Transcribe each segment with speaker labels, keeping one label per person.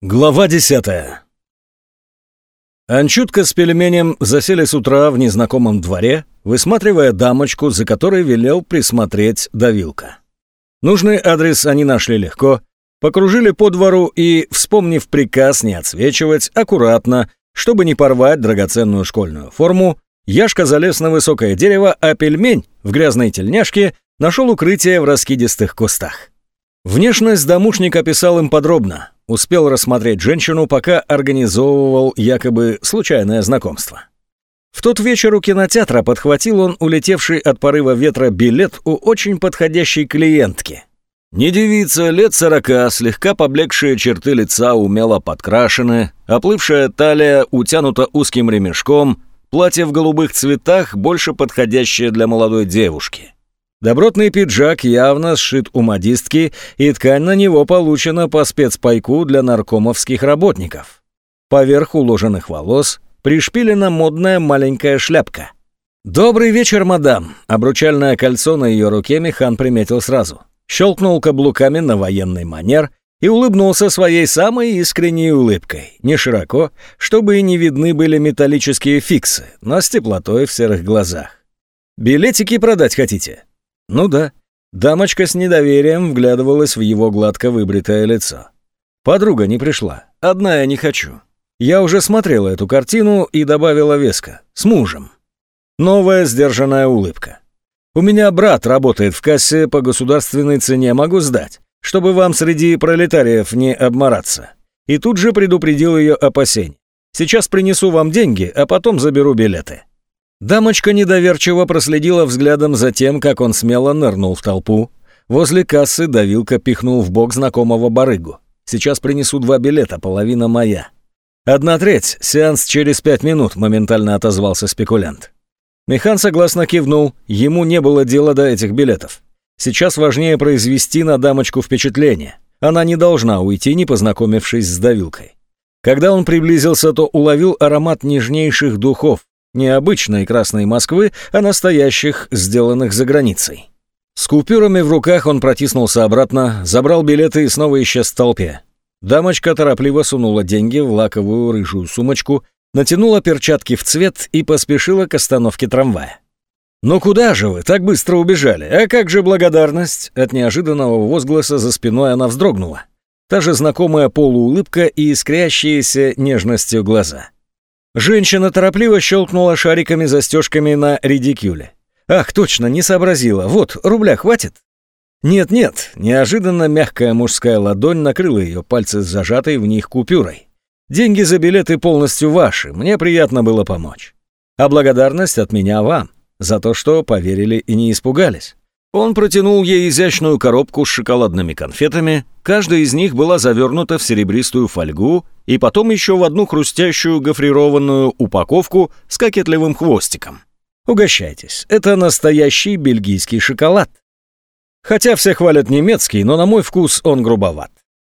Speaker 1: Глава 10 Анчутка с пельменем засели с утра в незнакомом дворе, высматривая дамочку, за которой велел присмотреть давилка. Нужный адрес они нашли легко, покружили по двору и, вспомнив приказ не отсвечивать, аккуратно, чтобы не порвать драгоценную школьную форму, Яшка залез на высокое дерево, а пельмень в грязной тельняшке нашел укрытие в раскидистых кустах. Внешность домушник описал им подробно, успел рассмотреть женщину, пока организовывал якобы случайное знакомство. В тот вечер у кинотеатра подхватил он улетевший от порыва ветра билет у очень подходящей клиентки. Не девица, лет сорока, слегка поблекшие черты лица умело подкрашены, оплывшая талия утянута узким ремешком, платье в голубых цветах, больше подходящее для молодой девушки – Добротный пиджак явно сшит у модистки, и ткань на него получена по спецпайку для наркомовских работников. Поверх уложенных волос пришпилена модная маленькая шляпка. «Добрый вечер, мадам!» Обручальное кольцо на ее руке Михан приметил сразу. Щелкнул каблуками на военный манер и улыбнулся своей самой искренней улыбкой, не широко, чтобы и не видны были металлические фиксы, но с теплотой в серых глазах. «Билетики продать хотите?» Ну да. Дамочка с недоверием вглядывалась в его гладко выбритое лицо. Подруга не пришла. Одна я не хочу. Я уже смотрела эту картину и добавила веска. С мужем. Новая сдержанная улыбка. У меня брат работает в кассе по государственной цене, могу сдать, чтобы вам среди пролетариев не обмораться. И тут же предупредил ее опасень. Сейчас принесу вам деньги, а потом заберу билеты. Дамочка недоверчиво проследила взглядом за тем, как он смело нырнул в толпу. Возле кассы давилка пихнул в бок знакомого барыгу. «Сейчас принесу два билета, половина моя». «Одна треть, сеанс через пять минут», — моментально отозвался спекулянт. Механ согласно кивнул, ему не было дела до этих билетов. Сейчас важнее произвести на дамочку впечатление. Она не должна уйти, не познакомившись с давилкой. Когда он приблизился, то уловил аромат нежнейших духов, необычной красной Москвы, а настоящих, сделанных за границей. С купюрами в руках он протиснулся обратно, забрал билеты и снова исчез в толпе. Дамочка торопливо сунула деньги в лаковую рыжую сумочку, натянула перчатки в цвет и поспешила к остановке трамвая. Но куда же вы? Так быстро убежали! А как же благодарность?» От неожиданного возгласа за спиной она вздрогнула. Та же знакомая полуулыбка и искрящиеся нежностью глаза. Женщина торопливо щелкнула шариками застежками на редикюле. «Ах, точно, не сообразила. Вот, рубля хватит?» «Нет-нет», — неожиданно мягкая мужская ладонь накрыла ее пальцы с зажатой в них купюрой. «Деньги за билеты полностью ваши, мне приятно было помочь. А благодарность от меня вам за то, что поверили и не испугались». Он протянул ей изящную коробку с шоколадными конфетами, каждая из них была завернута в серебристую фольгу и потом еще в одну хрустящую гофрированную упаковку с кокетливым хвостиком. Угощайтесь, это настоящий бельгийский шоколад. Хотя все хвалят немецкий, но на мой вкус он грубоват.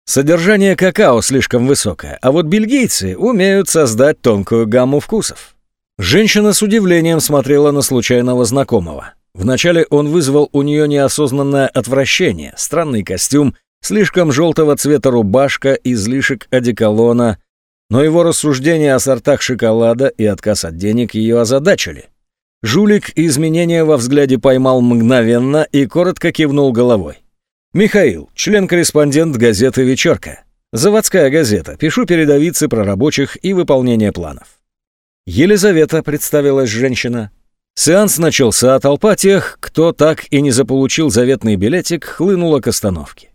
Speaker 1: Содержание какао слишком высокое, а вот бельгийцы умеют создать тонкую гамму вкусов. Женщина с удивлением смотрела на случайного знакомого. Вначале он вызвал у нее неосознанное отвращение, странный костюм, слишком желтого цвета рубашка, излишек одеколона, но его рассуждения о сортах шоколада и отказ от денег ее озадачили. Жулик изменения во взгляде поймал мгновенно и коротко кивнул головой. «Михаил, член-корреспондент газеты «Вечерка». Заводская газета. Пишу передовицы про рабочих и выполнение планов». Елизавета, представилась женщина, Сеанс начался, а толпа тех, кто так и не заполучил заветный билетик, хлынула к остановке.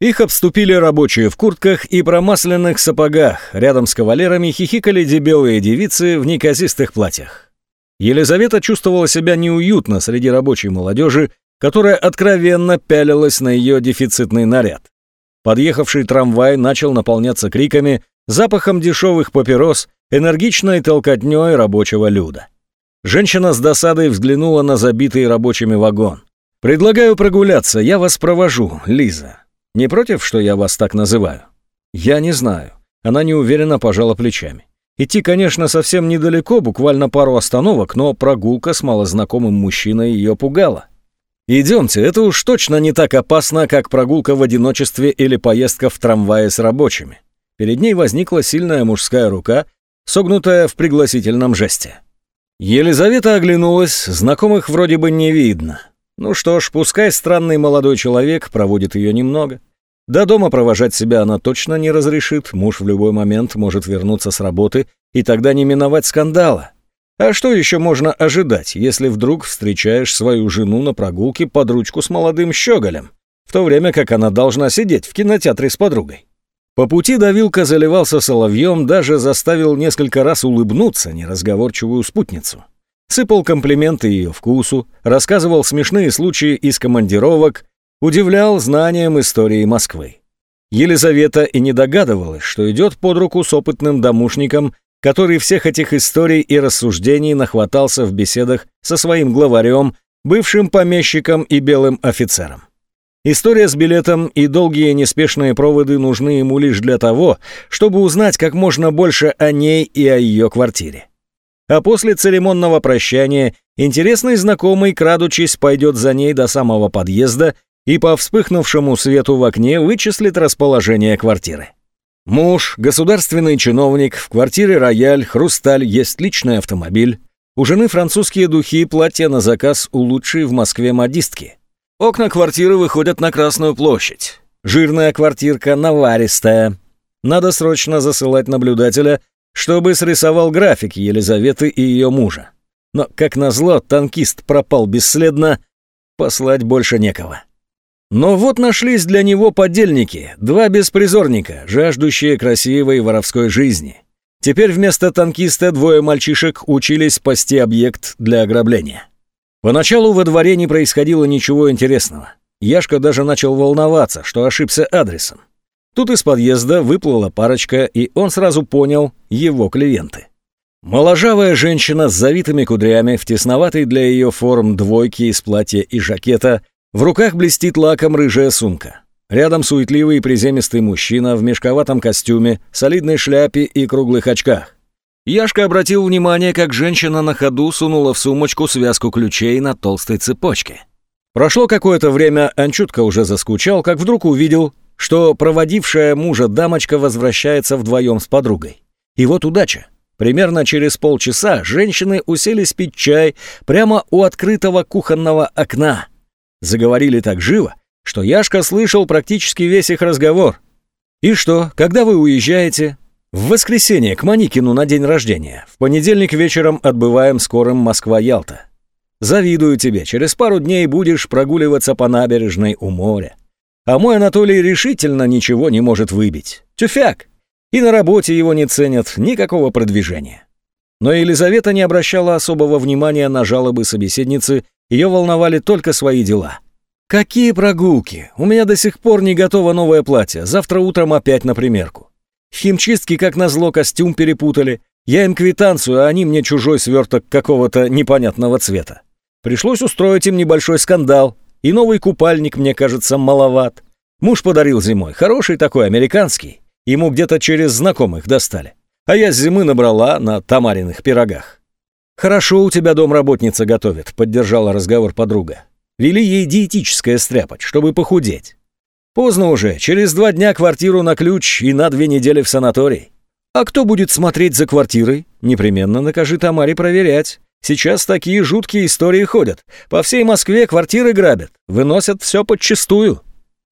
Speaker 1: Их обступили рабочие в куртках и промасленных сапогах, рядом с кавалерами хихикали дебелые девицы в неказистых платьях. Елизавета чувствовала себя неуютно среди рабочей молодежи, которая откровенно пялилась на ее дефицитный наряд. Подъехавший трамвай начал наполняться криками, запахом дешевых папирос, энергичной толкотней рабочего люда. Женщина с досадой взглянула на забитый рабочими вагон. «Предлагаю прогуляться, я вас провожу, Лиза. Не против, что я вас так называю?» «Я не знаю». Она неуверенно пожала плечами. Идти, конечно, совсем недалеко, буквально пару остановок, но прогулка с малознакомым мужчиной ее пугала. «Идемте, это уж точно не так опасно, как прогулка в одиночестве или поездка в трамвае с рабочими». Перед ней возникла сильная мужская рука, согнутая в пригласительном жесте. Елизавета оглянулась, знакомых вроде бы не видно. Ну что ж, пускай странный молодой человек проводит ее немного. До дома провожать себя она точно не разрешит, муж в любой момент может вернуться с работы и тогда не миновать скандала. А что еще можно ожидать, если вдруг встречаешь свою жену на прогулке под ручку с молодым щеголем, в то время как она должна сидеть в кинотеатре с подругой? По пути Давилка заливался соловьем, даже заставил несколько раз улыбнуться неразговорчивую спутницу. Сыпал комплименты ее вкусу, рассказывал смешные случаи из командировок, удивлял знанием истории Москвы. Елизавета и не догадывалась, что идет под руку с опытным домушником, который всех этих историй и рассуждений нахватался в беседах со своим главарем, бывшим помещиком и белым офицером. История с билетом и долгие неспешные проводы нужны ему лишь для того, чтобы узнать как можно больше о ней и о ее квартире. А после церемонного прощания интересный знакомый, крадучись, пойдет за ней до самого подъезда и по вспыхнувшему свету в окне вычислит расположение квартиры. Муж, государственный чиновник, в квартире рояль, хрусталь, есть личный автомобиль. У жены французские духи, платья на заказ у лучшей в Москве модистки – Окна квартиры выходят на Красную площадь. Жирная квартирка наваристая. Надо срочно засылать наблюдателя, чтобы срисовал график Елизаветы и ее мужа. Но, как назло, танкист пропал бесследно, послать больше некого. Но вот нашлись для него подельники, два беспризорника, жаждущие красивой воровской жизни. Теперь вместо танкиста двое мальчишек учились спасти объект для ограбления. Поначалу во дворе не происходило ничего интересного. Яшка даже начал волноваться, что ошибся адресом. Тут из подъезда выплыла парочка, и он сразу понял его клиенты. Моложавая женщина с завитыми кудрями, в тесноватой для ее форм двойке из платья и жакета, в руках блестит лаком рыжая сумка. Рядом суетливый и приземистый мужчина в мешковатом костюме, солидной шляпе и круглых очках. Яшка обратил внимание, как женщина на ходу сунула в сумочку связку ключей на толстой цепочке. Прошло какое-то время, Анчутка уже заскучал, как вдруг увидел, что проводившая мужа дамочка возвращается вдвоем с подругой. И вот удача. Примерно через полчаса женщины уселись пить чай прямо у открытого кухонного окна. Заговорили так живо, что Яшка слышал практически весь их разговор. «И что, когда вы уезжаете?» В воскресенье к Маникину на день рождения. В понедельник вечером отбываем скорым Москва-Ялта. Завидую тебе, через пару дней будешь прогуливаться по набережной у моря. А мой Анатолий решительно ничего не может выбить. Тюфяк! И на работе его не ценят, никакого продвижения. Но Елизавета не обращала особого внимания на жалобы собеседницы, ее волновали только свои дела. «Какие прогулки? У меня до сих пор не готово новое платье, завтра утром опять на примерку. Химчистки, как назло, костюм перепутали. Я им квитанцию, а они мне чужой сверток какого-то непонятного цвета. Пришлось устроить им небольшой скандал. И новый купальник, мне кажется, маловат. Муж подарил зимой, хороший такой, американский. Ему где-то через знакомых достали. А я с зимы набрала на тамариных пирогах. «Хорошо у тебя домработница готовит», — поддержала разговор подруга. «Вели ей диетическое стряпать, чтобы похудеть. Поздно уже, через два дня квартиру на ключ и на две недели в санаторий. А кто будет смотреть за квартирой? Непременно накажи Тамаре проверять. Сейчас такие жуткие истории ходят. По всей Москве квартиры грабят, выносят все подчистую.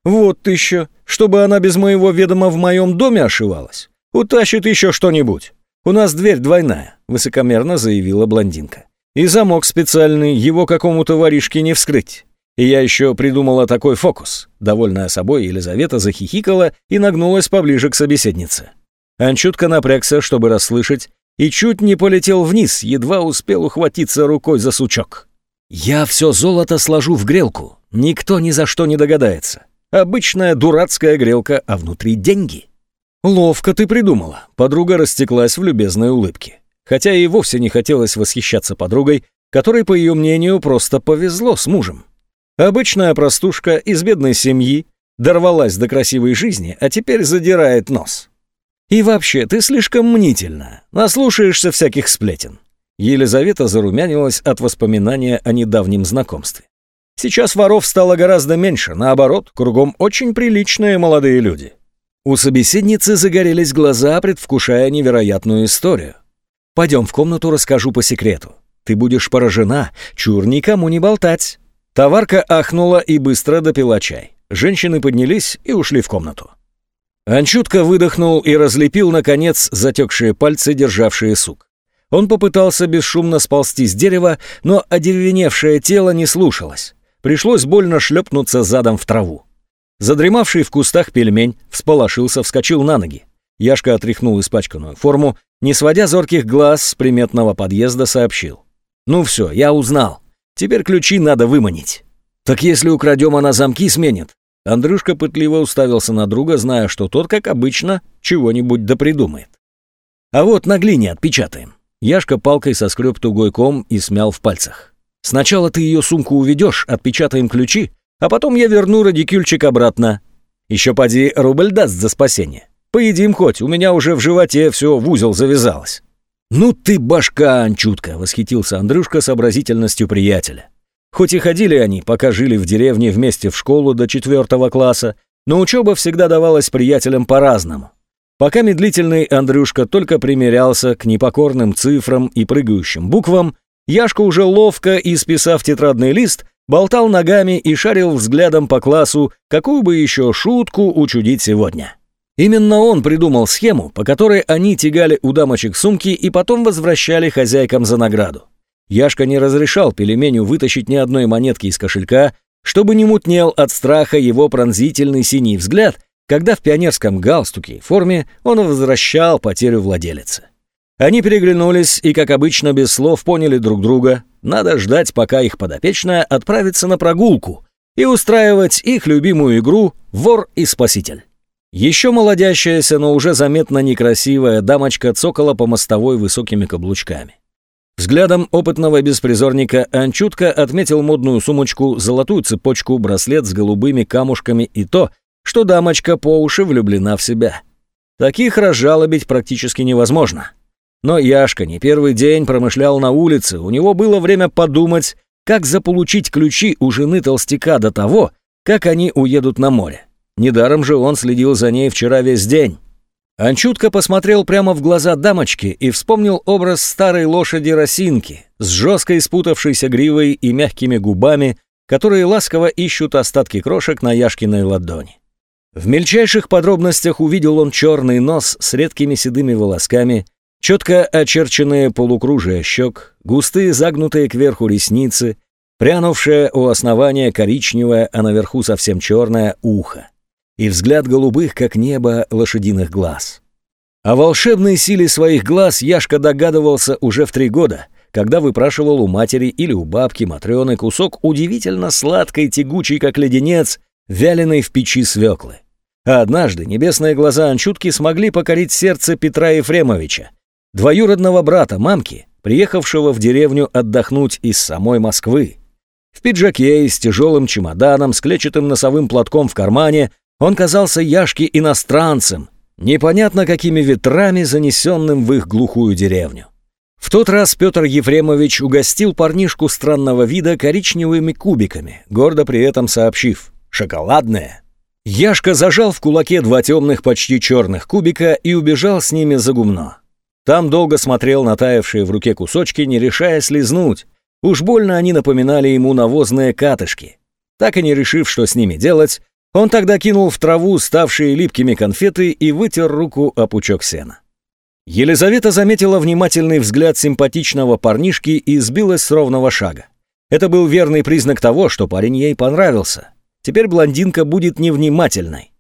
Speaker 1: Вот еще, чтобы она без моего ведома в моем доме ошивалась. Утащит еще что-нибудь. У нас дверь двойная, высокомерно заявила блондинка. И замок специальный, его какому-то воришке не вскрыть. Я еще придумала такой фокус». Довольная собой, Елизавета захихикала и нагнулась поближе к собеседнице. Анчутка напрягся, чтобы расслышать, и чуть не полетел вниз, едва успел ухватиться рукой за сучок. «Я все золото сложу в грелку. Никто ни за что не догадается. Обычная дурацкая грелка, а внутри деньги». «Ловко ты придумала», — подруга растеклась в любезной улыбке. Хотя и вовсе не хотелось восхищаться подругой, которой, по ее мнению, просто повезло с мужем. Обычная простушка из бедной семьи дорвалась до красивой жизни, а теперь задирает нос. И вообще, ты слишком мнительна, наслушаешься всяких сплетен. Елизавета зарумянилась от воспоминания о недавнем знакомстве. Сейчас воров стало гораздо меньше, наоборот, кругом очень приличные молодые люди. У собеседницы загорелись глаза, предвкушая невероятную историю. «Пойдем в комнату, расскажу по секрету. Ты будешь поражена, чур никому не болтать». Товарка ахнула и быстро допила чай. Женщины поднялись и ушли в комнату. Анчутка выдохнул и разлепил, наконец, затекшие пальцы, державшие сук. Он попытался бесшумно сползти с дерева, но одеревеневшее тело не слушалось. Пришлось больно шлепнуться задом в траву. Задремавший в кустах пельмень всполошился, вскочил на ноги. Яшка отряхнул испачканную форму, не сводя зорких глаз с приметного подъезда, сообщил. «Ну все, я узнал. Теперь ключи надо выманить. Так если украдем, она замки сменит. Андрюшка пытливо уставился на друга, зная, что тот, как обычно, чего-нибудь допридумает. А вот на глине отпечатаем. Яшка палкой соскреб тугой ком и смял в пальцах. Сначала ты ее сумку уведешь, отпечатаем ключи, а потом я верну радикюльчик обратно. Еще поди рубль даст за спасение. Поедим хоть, у меня уже в животе все в узел завязалось. «Ну ты башка анчутка, — восхитился Андрюшка сообразительностью приятеля. Хоть и ходили они, пока жили в деревне вместе в школу до четвертого класса, но учеба всегда давалась приятелям по-разному. Пока медлительный Андрюшка только примерялся к непокорным цифрам и прыгающим буквам, Яшка уже ловко, исписав тетрадный лист, болтал ногами и шарил взглядом по классу, какую бы еще шутку учудить сегодня. Именно он придумал схему, по которой они тягали у дамочек сумки и потом возвращали хозяйкам за награду. Яшка не разрешал пельменю вытащить ни одной монетки из кошелька, чтобы не мутнел от страха его пронзительный синий взгляд, когда в пионерском галстуке и форме он возвращал потерю владелицы. Они переглянулись и, как обычно, без слов поняли друг друга. Надо ждать, пока их подопечная отправится на прогулку и устраивать их любимую игру «Вор и спаситель». Еще молодящаяся, но уже заметно некрасивая дамочка цокала по мостовой высокими каблучками. Взглядом опытного беспризорника Анчутка отметил модную сумочку, золотую цепочку, браслет с голубыми камушками и то, что дамочка по уши влюблена в себя. Таких разжалобить практически невозможно. Но Яшка не первый день промышлял на улице, у него было время подумать, как заполучить ключи у жены толстяка до того, как они уедут на море. Недаром же он следил за ней вчера весь день. Он чутко посмотрел прямо в глаза дамочки и вспомнил образ старой лошади Росинки с жесткой спутавшейся гривой и мягкими губами, которые ласково ищут остатки крошек на Яшкиной ладони. В мельчайших подробностях увидел он черный нос с редкими седыми волосками, четко очерченные полукружия щек, густые загнутые кверху ресницы, прянувшее у основания коричневое, а наверху совсем черное ухо и взгляд голубых, как небо, лошадиных глаз. О волшебной силе своих глаз Яшка догадывался уже в три года, когда выпрашивал у матери или у бабки Матрёны кусок удивительно сладкой, тягучей, как леденец, вяленой в печи свеклы. А однажды небесные глаза Анчутки смогли покорить сердце Петра Ефремовича, двоюродного брата мамки, приехавшего в деревню отдохнуть из самой Москвы. В пиджаке и с тяжелым чемоданом, с клетчатым носовым платком в кармане он казался Яшке иностранцем, непонятно какими ветрами занесенным в их глухую деревню. В тот раз Петр Ефремович угостил парнишку странного вида коричневыми кубиками, гордо при этом сообщив «шоколадное». Яшка зажал в кулаке два темных, почти черных кубика и убежал с ними за гумно. Там долго смотрел на таявшие в руке кусочки, не решая слезнуть. Уж больно они напоминали ему навозные катышки. Так и не решив, что с ними делать, он тогда кинул в траву ставшие липкими конфеты и вытер руку о пучок сена. Елизавета заметила внимательный взгляд симпатичного парнишки и сбилась с ровного шага. Это был верный признак того, что парень ей понравился. Теперь блондинка будет невнимательной.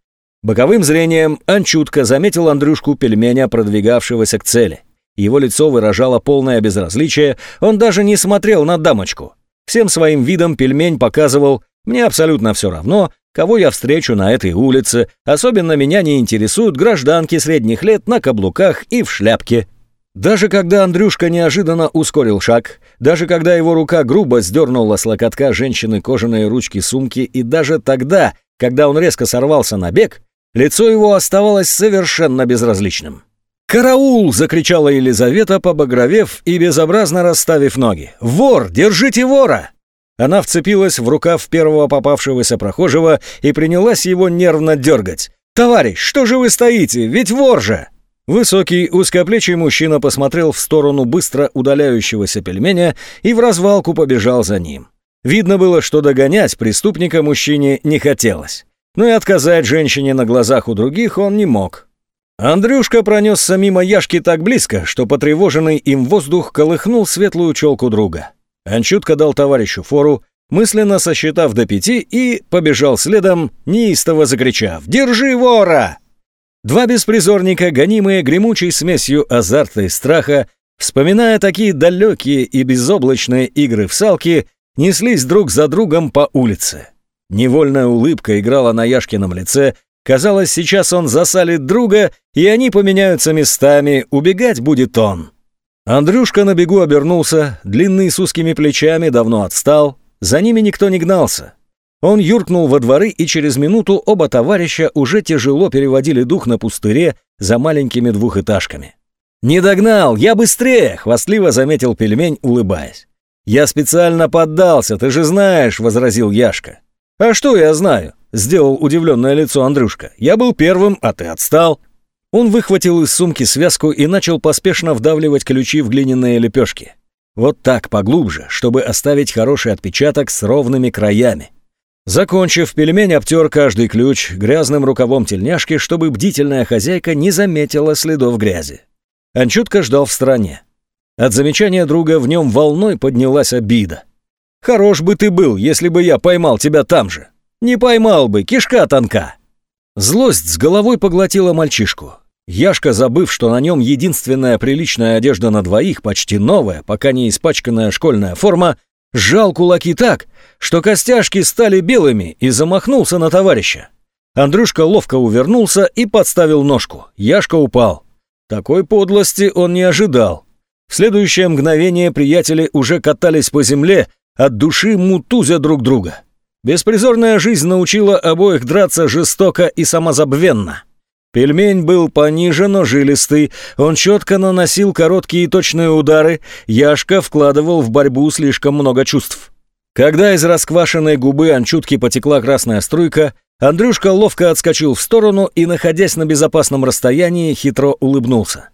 Speaker 1: Боковым зрением Анчутка заметил Андрюшку пельменя, продвигавшегося к цели. Его лицо выражало полное безразличие, он даже не смотрел на дамочку. Всем своим видом пельмень показывал «мне абсолютно все равно», Кого я встречу на этой улице, особенно меня не интересуют гражданки средних лет на каблуках и в шляпке. Даже когда Андрюшка неожиданно ускорил шаг, даже когда его рука грубо сдернула с локотка женщины кожаные ручки сумки, и даже тогда, когда он резко сорвался на бег, лицо его оставалось совершенно безразличным. «Караул!» — закричала Елизавета, побагровев и безобразно расставив ноги. «Вор! Держите вора!» Она вцепилась в рукав первого попавшегося прохожего и принялась его нервно дергать. «Товарищ, что же вы стоите? Ведь вор же!» Высокий, узкоплечий мужчина посмотрел в сторону быстро удаляющегося пельменя и в развалку побежал за ним. Видно было, что догонять преступника мужчине не хотелось. Но и отказать женщине на глазах у других он не мог. Андрюшка пронесся мимо Яшки так близко, что потревоженный им воздух колыхнул светлую челку друга. Анчутка дал товарищу фору, мысленно сосчитав до пяти и побежал следом, неистово закричав «Держи вора!». Два беспризорника, гонимые гремучей смесью азарта и страха, вспоминая такие далекие и безоблачные игры в салки, неслись друг за другом по улице. Невольная улыбка играла на Яшкином лице, казалось, сейчас он засалит друга, и они поменяются местами, убегать будет он. Андрюшка на бегу обернулся, длинный с узкими плечами давно отстал, за ними никто не гнался. Он юркнул во дворы, и через минуту оба товарища уже тяжело переводили дух на пустыре за маленькими двухэтажками. «Не догнал! Я быстрее!» — хвастливо заметил пельмень, улыбаясь. «Я специально поддался, ты же знаешь!» — возразил Яшка. «А что я знаю?» — сделал удивленное лицо Андрюшка. «Я был первым, а ты отстал!» Он выхватил из сумки связку и начал поспешно вдавливать ключи в глиняные лепешки. Вот так, поглубже, чтобы оставить хороший отпечаток с ровными краями. Закончив, пельмень обтер каждый ключ грязным рукавом тельняшки, чтобы бдительная хозяйка не заметила следов грязи. Анчутка ждал в стороне. От замечания друга в нем волной поднялась обида. «Хорош бы ты был, если бы я поймал тебя там же! Не поймал бы, кишка тонка!» Злость с головой поглотила мальчишку. Яшка, забыв, что на нем единственная приличная одежда на двоих, почти новая, пока не испачканная школьная форма, сжал кулаки так, что костяшки стали белыми и замахнулся на товарища. Андрюшка ловко увернулся и подставил ножку. Яшка упал. Такой подлости он не ожидал. В следующее мгновение приятели уже катались по земле, от души мутузя друг друга. Беспризорная жизнь научила обоих драться жестоко и самозабвенно. Пельмень был пониже, но жилистый. Он четко наносил короткие и точные удары. Яшка вкладывал в борьбу слишком много чувств. Когда из расквашенной губы анчутки потекла красная струйка, Андрюшка ловко отскочил в сторону и, находясь на безопасном расстоянии, хитро улыбнулся.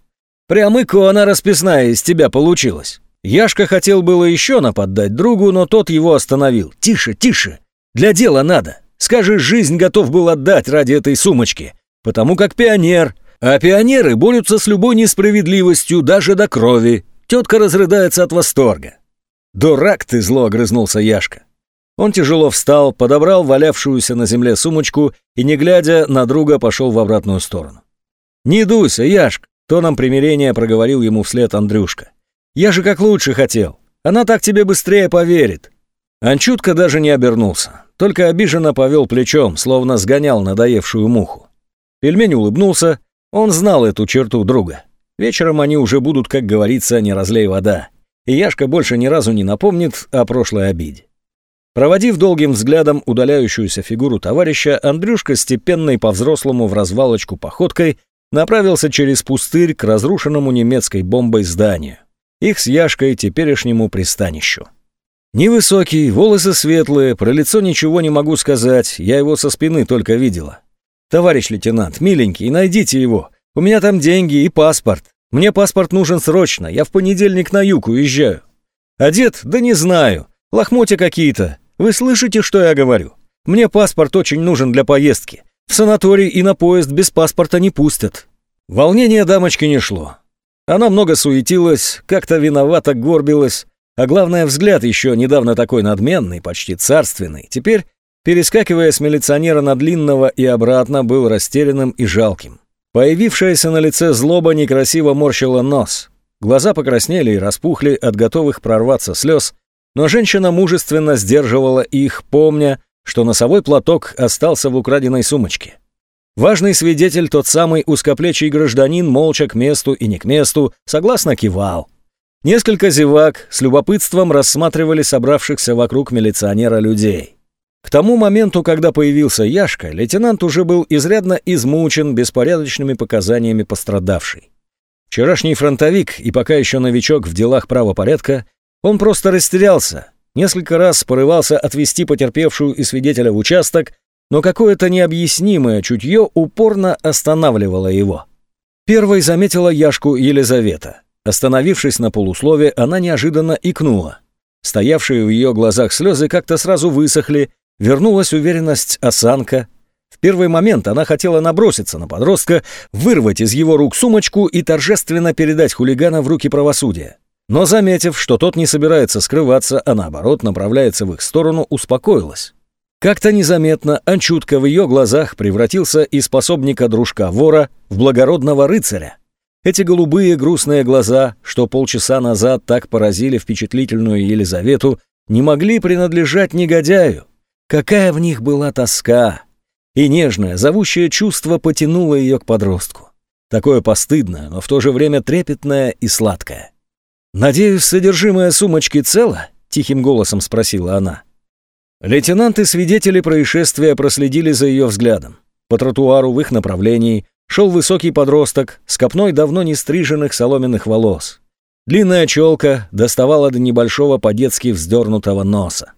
Speaker 1: «Прямыко она расписная из тебя получилась». Яшка хотел было еще нападать другу, но тот его остановил. «Тише, тише! Для дела надо! Скажи, жизнь готов был отдать ради этой сумочки!» потому как пионер. А пионеры борются с любой несправедливостью, даже до крови. Тетка разрыдается от восторга. «Дурак ты!» — зло огрызнулся Яшка. Он тяжело встал, подобрал валявшуюся на земле сумочку и, не глядя на друга, пошел в обратную сторону. «Не дуйся, Яшк!» — тоном примирения проговорил ему вслед Андрюшка. «Я же как лучше хотел. Она так тебе быстрее поверит». Анчутка даже не обернулся, только обиженно повел плечом, словно сгонял надоевшую муху. Пельмень улыбнулся, он знал эту черту друга. Вечером они уже будут, как говорится, не разлей вода. И Яшка больше ни разу не напомнит о прошлой обиде. Проводив долгим взглядом удаляющуюся фигуру товарища, Андрюшка степенной по-взрослому в развалочку походкой направился через пустырь к разрушенному немецкой бомбой зданию. Их с Яшкой теперешнему пристанищу. Невысокий, волосы светлые, про лицо ничего не могу сказать, я его со спины только видела. «Товарищ лейтенант, миленький, найдите его. У меня там деньги и паспорт. Мне паспорт нужен срочно. Я в понедельник на юг уезжаю». «Одет? Да не знаю. Лохмотья какие-то. Вы слышите, что я говорю? Мне паспорт очень нужен для поездки. В санаторий и на поезд без паспорта не пустят». Волнение дамочки не шло. Она много суетилась, как-то виновато горбилась, а главное, взгляд еще недавно такой надменный, почти царственный, теперь Перескакивая с милиционера на длинного и обратно, был растерянным и жалким. Появившаяся на лице злоба некрасиво морщила нос. Глаза покраснели и распухли от готовых прорваться слез, но женщина мужественно сдерживала их, помня, что носовой платок остался в украденной сумочке. Важный свидетель, тот самый узкоплечий гражданин, молча к месту и не к месту, согласно кивал. Несколько зевак с любопытством рассматривали собравшихся вокруг милиционера людей. К тому моменту, когда появился Яшка, лейтенант уже был изрядно измучен беспорядочными показаниями пострадавшей. Вчерашний фронтовик и пока еще новичок в делах правопорядка, он просто растерялся, несколько раз порывался отвести потерпевшую и свидетеля в участок, но какое-то необъяснимое чутье упорно останавливало его. Первой заметила Яшку Елизавета. Остановившись на полуслове, она неожиданно икнула. Стоявшие в ее глазах слезы как-то сразу высохли, Вернулась уверенность осанка. В первый момент она хотела наброситься на подростка, вырвать из его рук сумочку и торжественно передать хулигана в руки правосудия. Но заметив, что тот не собирается скрываться, а наоборот направляется в их сторону, успокоилась. Как-то незаметно Анчутка в ее глазах превратился из способника-дружка-вора в благородного рыцаря. Эти голубые грустные глаза, что полчаса назад так поразили впечатлительную Елизавету, не могли принадлежать негодяю. Какая в них была тоска! И нежное, зовущее чувство потянуло ее к подростку. Такое постыдное, но в то же время трепетное и сладкое. «Надеюсь, содержимое сумочки цело?» — тихим голосом спросила она. Лейтенанты свидетели происшествия проследили за ее взглядом. По тротуару в их направлении шел высокий подросток с копной давно не стриженных соломенных волос. Длинная челка доставала до небольшого по-детски вздернутого носа.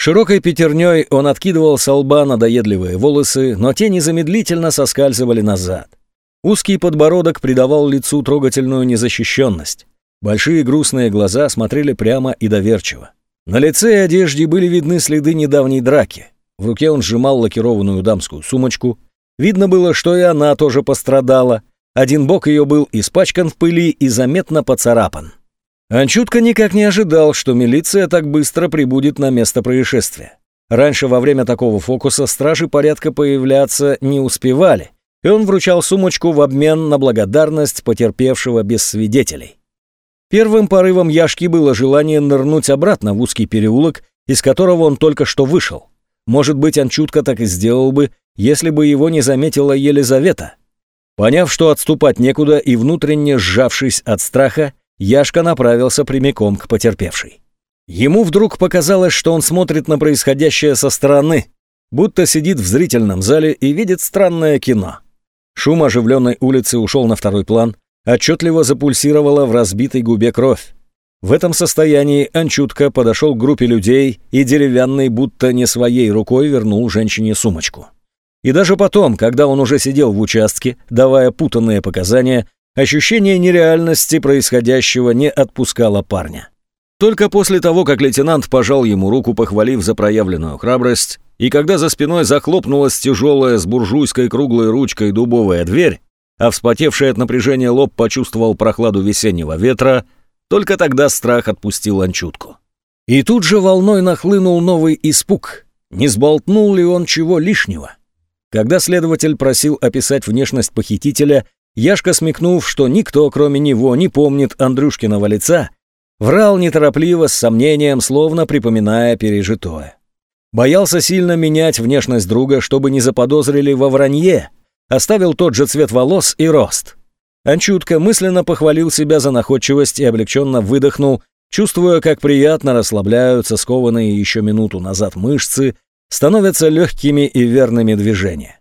Speaker 1: Широкой пятерней он откидывал с лба надоедливые волосы, но те незамедлительно соскальзывали назад. Узкий подбородок придавал лицу трогательную незащищенность. Большие грустные глаза смотрели прямо и доверчиво. На лице и одежде были видны следы недавней драки. В руке он сжимал лакированную дамскую сумочку. Видно было, что и она тоже пострадала. Один бок ее был испачкан в пыли и заметно поцарапан. Анчутка никак не ожидал, что милиция так быстро прибудет на место происшествия. Раньше во время такого фокуса стражи порядка появляться не успевали, и он вручал сумочку в обмен на благодарность потерпевшего без свидетелей. Первым порывом Яшки было желание нырнуть обратно в узкий переулок, из которого он только что вышел. Может быть, Анчутка так и сделал бы, если бы его не заметила Елизавета. Поняв, что отступать некуда и внутренне сжавшись от страха, Яшка направился прямиком к потерпевшей. Ему вдруг показалось, что он смотрит на происходящее со стороны, будто сидит в зрительном зале и видит странное кино. Шум оживленной улицы ушел на второй план, отчетливо запульсировала в разбитой губе кровь. В этом состоянии Анчутка подошел к группе людей и деревянной, будто не своей рукой вернул женщине сумочку. И даже потом, когда он уже сидел в участке, давая путанные показания, Ощущение нереальности происходящего не отпускало парня. Только после того, как лейтенант пожал ему руку, похвалив за проявленную храбрость, и когда за спиной захлопнулась тяжелая с буржуйской круглой ручкой дубовая дверь, а вспотевший от напряжения лоб почувствовал прохладу весеннего ветра, только тогда страх отпустил анчутку. И тут же волной нахлынул новый испуг. Не сболтнул ли он чего лишнего? Когда следователь просил описать внешность похитителя, Яшка, смекнув, что никто, кроме него, не помнит Андрюшкиного лица, врал неторопливо, с сомнением, словно припоминая пережитое. Боялся сильно менять внешность друга, чтобы не заподозрили во вранье, оставил тот же цвет волос и рост. Анчутка мысленно похвалил себя за находчивость и облегченно выдохнул, чувствуя, как приятно расслабляются скованные еще минуту назад мышцы, становятся легкими и верными движения.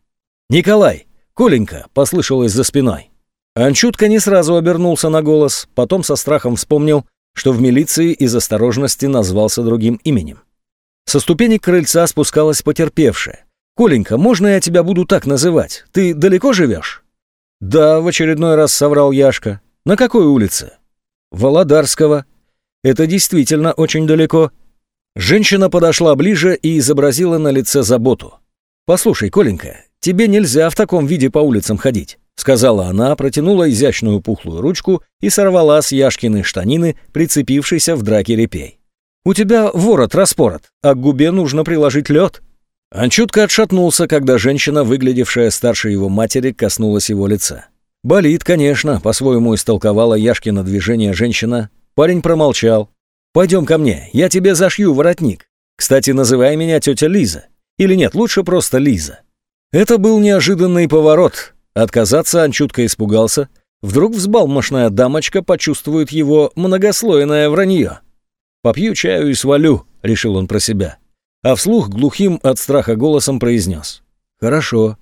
Speaker 1: «Николай, «Коленька!» — послышалось за спиной. Анчутка не сразу обернулся на голос, потом со страхом вспомнил, что в милиции из осторожности назвался другим именем. Со ступени крыльца спускалась потерпевшая. «Коленька, можно я тебя буду так называть? Ты далеко живешь?» «Да», — в очередной раз соврал Яшка. «На какой улице?» «Володарского». «Это действительно очень далеко». Женщина подошла ближе и изобразила на лице заботу. «Послушай, Коленька, «Тебе нельзя в таком виде по улицам ходить», — сказала она, протянула изящную пухлую ручку и сорвала с Яшкиной штанины, прицепившейся в драке репей. «У тебя ворот распорот, а к губе нужно приложить лед». Анчутка отшатнулся, когда женщина, выглядевшая старше его матери, коснулась его лица. «Болит, конечно», — по-своему истолковала Яшкина движение женщина. Парень промолчал. «Пойдем ко мне, я тебе зашью воротник. Кстати, называй меня тетя Лиза. Или нет, лучше просто Лиза. Это был неожиданный поворот. Отказаться он чутко испугался. Вдруг взбалмошная дамочка почувствует его многослойное вранье. «Попью чаю и свалю», — решил он про себя. А вслух глухим от страха голосом произнес. «Хорошо».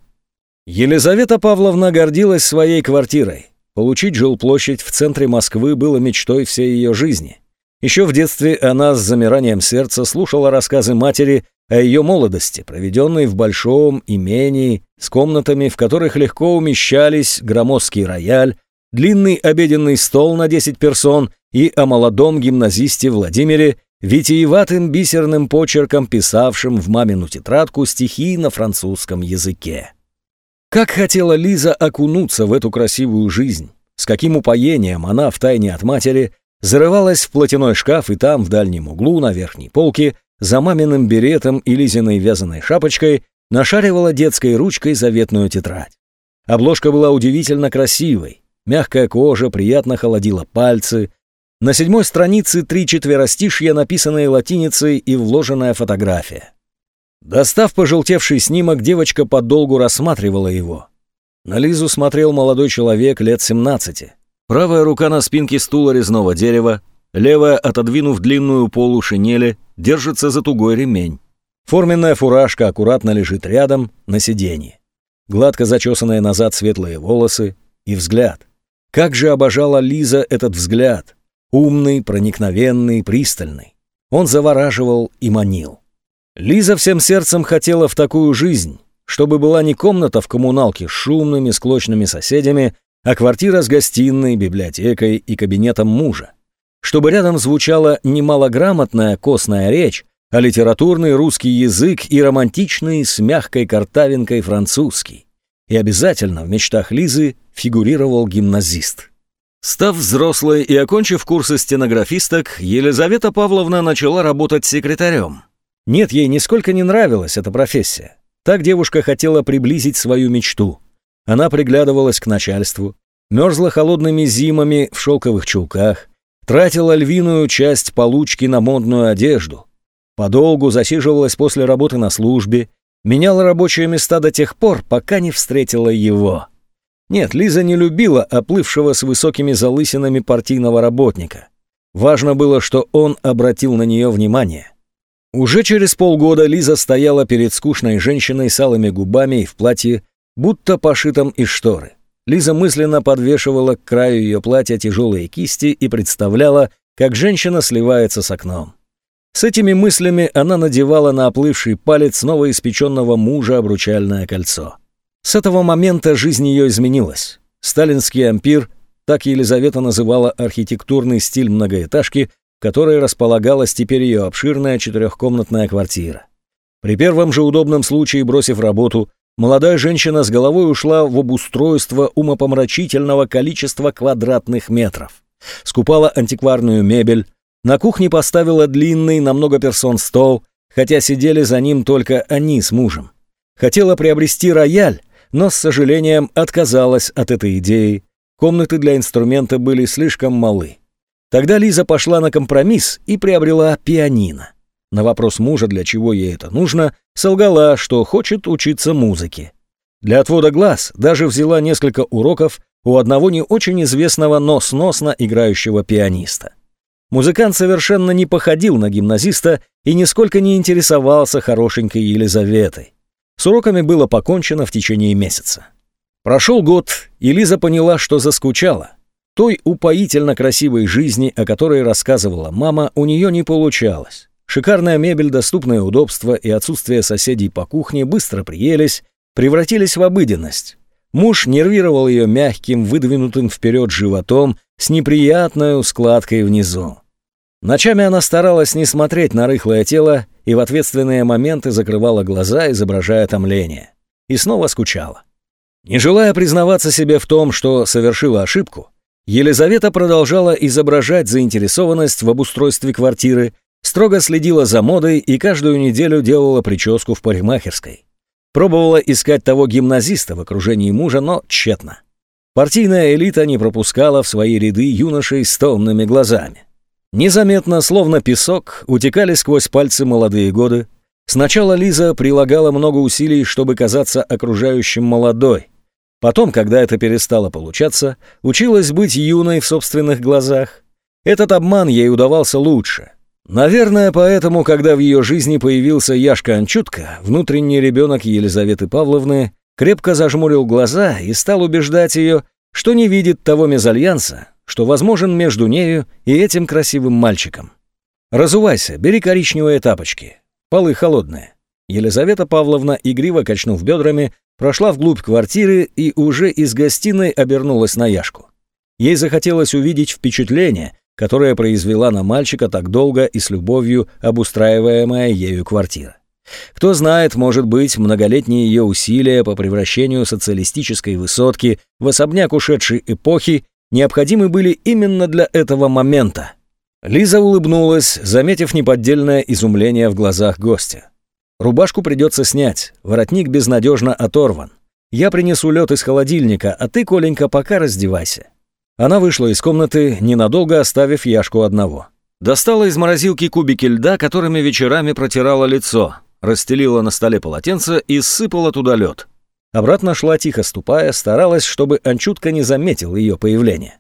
Speaker 1: Елизавета Павловна гордилась своей квартирой. Получить жилплощадь в центре Москвы было мечтой всей ее жизни. Еще в детстве она с замиранием сердца слушала рассказы матери о ее молодости, проведенной в большом имении с комнатами, в которых легко умещались громоздкий рояль, длинный обеденный стол на 10 персон и о молодом гимназисте Владимире, витиеватым бисерным почерком писавшим в мамину тетрадку стихи на французском языке. Как хотела Лиза окунуться в эту красивую жизнь, с каким упоением она втайне от матери – зарывалась в платяной шкаф и там, в дальнем углу, на верхней полке, за маминым беретом и лизиной вязаной шапочкой, нашаривала детской ручкой заветную тетрадь. Обложка была удивительно красивой. Мягкая кожа приятно холодила пальцы. На седьмой странице три четверостишья, написанные латиницей и вложенная фотография. Достав пожелтевший снимок, девочка подолгу рассматривала его. На Лизу смотрел молодой человек лет 17. Правая рука на спинке стула резного дерева, левая, отодвинув длинную полу шинели, держится за тугой ремень. Форменная фуражка аккуратно лежит рядом, на сиденье. Гладко зачесанные назад светлые волосы и взгляд. Как же обожала Лиза этот взгляд! Умный, проникновенный, пристальный. Он завораживал и манил. Лиза всем сердцем хотела в такую жизнь, чтобы была не комната в коммуналке с шумными, склочными соседями, а квартира с гостиной, библиотекой и кабинетом мужа. Чтобы рядом звучала немалограмотная костная речь, а литературный русский язык и романтичный с мягкой картавинкой французский. И обязательно в мечтах Лизы фигурировал гимназист. Став взрослой и окончив курсы стенографисток, Елизавета Павловна начала работать секретарем. Нет, ей нисколько не нравилась эта профессия. Так девушка хотела приблизить свою мечту – она приглядывалась к начальству, мерзла холодными зимами в шелковых чулках, тратила львиную часть получки на модную одежду, подолгу засиживалась после работы на службе, меняла рабочие места до тех пор, пока не встретила его. Нет, Лиза не любила оплывшего с высокими залысинами партийного работника. Важно было, что он обратил на нее внимание. Уже через полгода Лиза стояла перед скучной женщиной с алыми губами и в платье будто пошитом из шторы. Лиза мысленно подвешивала к краю ее платья тяжелые кисти и представляла, как женщина сливается с окном. С этими мыслями она надевала на оплывший палец снова испеченного мужа обручальное кольцо. С этого момента жизнь ее изменилась. Сталинский ампир, так Елизавета называла архитектурный стиль многоэтажки, в которой располагалась теперь ее обширная четырехкомнатная квартира. При первом же удобном случае, бросив работу, Молодая женщина с головой ушла в обустройство умопомрачительного количества квадратных метров. Скупала антикварную мебель, на кухне поставила длинный на много персон стол, хотя сидели за ним только они с мужем. Хотела приобрести рояль, но, с сожалением, отказалась от этой идеи. Комнаты для инструмента были слишком малы. Тогда Лиза пошла на компромисс и приобрела пианино на вопрос мужа, для чего ей это нужно, солгала, что хочет учиться музыке. Для отвода глаз даже взяла несколько уроков у одного не очень известного, но сносно играющего пианиста. Музыкант совершенно не походил на гимназиста и нисколько не интересовался хорошенькой Елизаветой. С уроками было покончено в течение месяца. Прошел год, и Лиза поняла, что заскучала. Той упоительно красивой жизни, о которой рассказывала мама, у нее не получалось. Шикарная мебель, доступное удобство и отсутствие соседей по кухне быстро приелись, превратились в обыденность. Муж нервировал ее мягким, выдвинутым вперед животом с неприятной складкой внизу. Ночами она старалась не смотреть на рыхлое тело и в ответственные моменты закрывала глаза, изображая томление. И снова скучала. Не желая признаваться себе в том, что совершила ошибку, Елизавета продолжала изображать заинтересованность в обустройстве квартиры, строго следила за модой и каждую неделю делала прическу в парикмахерской. Пробовала искать того гимназиста в окружении мужа, но тщетно. Партийная элита не пропускала в свои ряды юношей с томными глазами. Незаметно, словно песок, утекали сквозь пальцы молодые годы. Сначала Лиза прилагала много усилий, чтобы казаться окружающим молодой. Потом, когда это перестало получаться, училась быть юной в собственных глазах. Этот обман ей удавался лучше. Наверное, поэтому, когда в ее жизни появился Яшка Анчутка, внутренний ребенок Елизаветы Павловны крепко зажмурил глаза и стал убеждать ее, что не видит того мезальянса, что возможен между нею и этим красивым мальчиком. «Разувайся, бери коричневые тапочки. Полы холодные». Елизавета Павловна, игриво качнув бедрами, прошла вглубь квартиры и уже из гостиной обернулась на Яшку. Ей захотелось увидеть впечатление, которая произвела на мальчика так долго и с любовью обустраиваемая ею квартира. Кто знает, может быть, многолетние ее усилия по превращению социалистической высотки в особняк ушедшей эпохи необходимы были именно для этого момента. Лиза улыбнулась, заметив неподдельное изумление в глазах гостя. «Рубашку придется снять, воротник безнадежно оторван. Я принесу лед из холодильника, а ты, Коленька, пока раздевайся. Она вышла из комнаты, ненадолго оставив Яшку одного. Достала из морозилки кубики льда, которыми вечерами протирала лицо, расстелила на столе полотенце и сыпала туда лед. Обратно шла тихо ступая, старалась, чтобы Анчутка не заметил ее появления.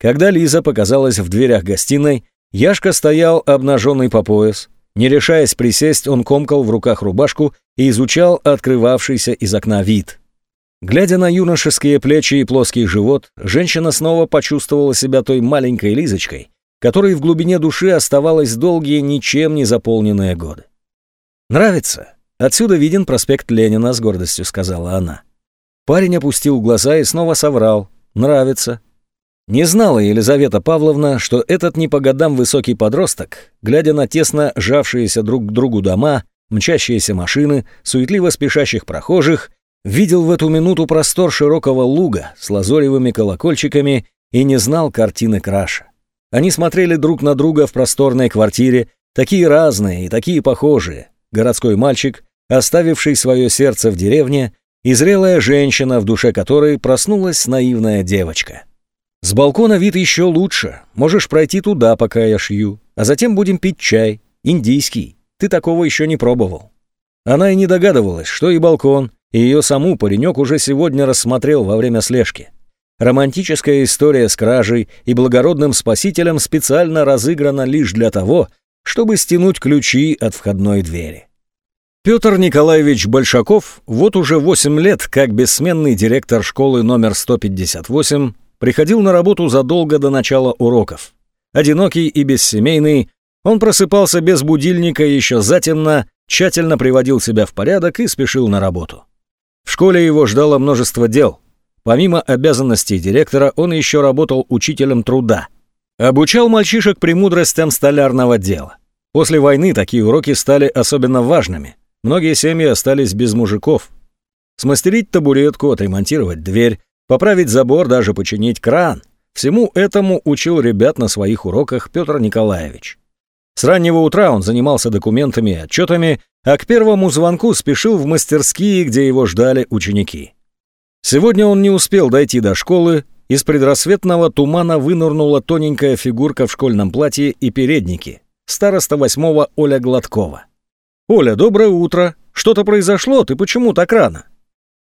Speaker 1: Когда Лиза показалась в дверях гостиной, Яшка стоял обнаженный по пояс. Не решаясь присесть, он комкал в руках рубашку и изучал открывавшийся из окна вид – Глядя на юношеские плечи и плоский живот, женщина снова почувствовала себя той маленькой Лизочкой, которой в глубине души оставалось долгие, ничем не заполненные годы. «Нравится? Отсюда виден проспект Ленина», — с гордостью сказала она. Парень опустил глаза и снова соврал. «Нравится». Не знала Елизавета Павловна, что этот не по годам высокий подросток, глядя на тесно жавшиеся друг к другу дома, мчащиеся машины, суетливо спешащих прохожих — видел в эту минуту простор широкого луга с лазоревыми колокольчиками и не знал картины краше. Они смотрели друг на друга в просторной квартире, такие разные и такие похожие. Городской мальчик, оставивший свое сердце в деревне, и зрелая женщина, в душе которой проснулась наивная девочка. «С балкона вид еще лучше. Можешь пройти туда, пока я шью. А затем будем пить чай. Индийский. Ты такого еще не пробовал». Она и не догадывалась, что и балкон, и ее саму паренек уже сегодня рассмотрел во время слежки. Романтическая история с кражей и благородным спасителем специально разыграна лишь для того, чтобы стянуть ключи от входной двери. Петр Николаевич Большаков вот уже 8 лет как бессменный директор школы номер 158 приходил на работу задолго до начала уроков. Одинокий и бессемейный, он просыпался без будильника еще затемно, тщательно приводил себя в порядок и спешил на работу. В школе его ждало множество дел. Помимо обязанностей директора, он еще работал учителем труда. Обучал мальчишек премудростям столярного дела. После войны такие уроки стали особенно важными. Многие семьи остались без мужиков. Смастерить табуретку, отремонтировать дверь, поправить забор, даже починить кран. Всему этому учил ребят на своих уроках Петр Николаевич. С раннего утра он занимался документами и отчетами, а к первому звонку спешил в мастерские, где его ждали ученики. Сегодня он не успел дойти до школы, из предрассветного тумана вынырнула тоненькая фигурка в школьном платье и переднике, староста восьмого Оля Гладкова. «Оля, доброе утро! Что-то произошло, ты почему так рано?»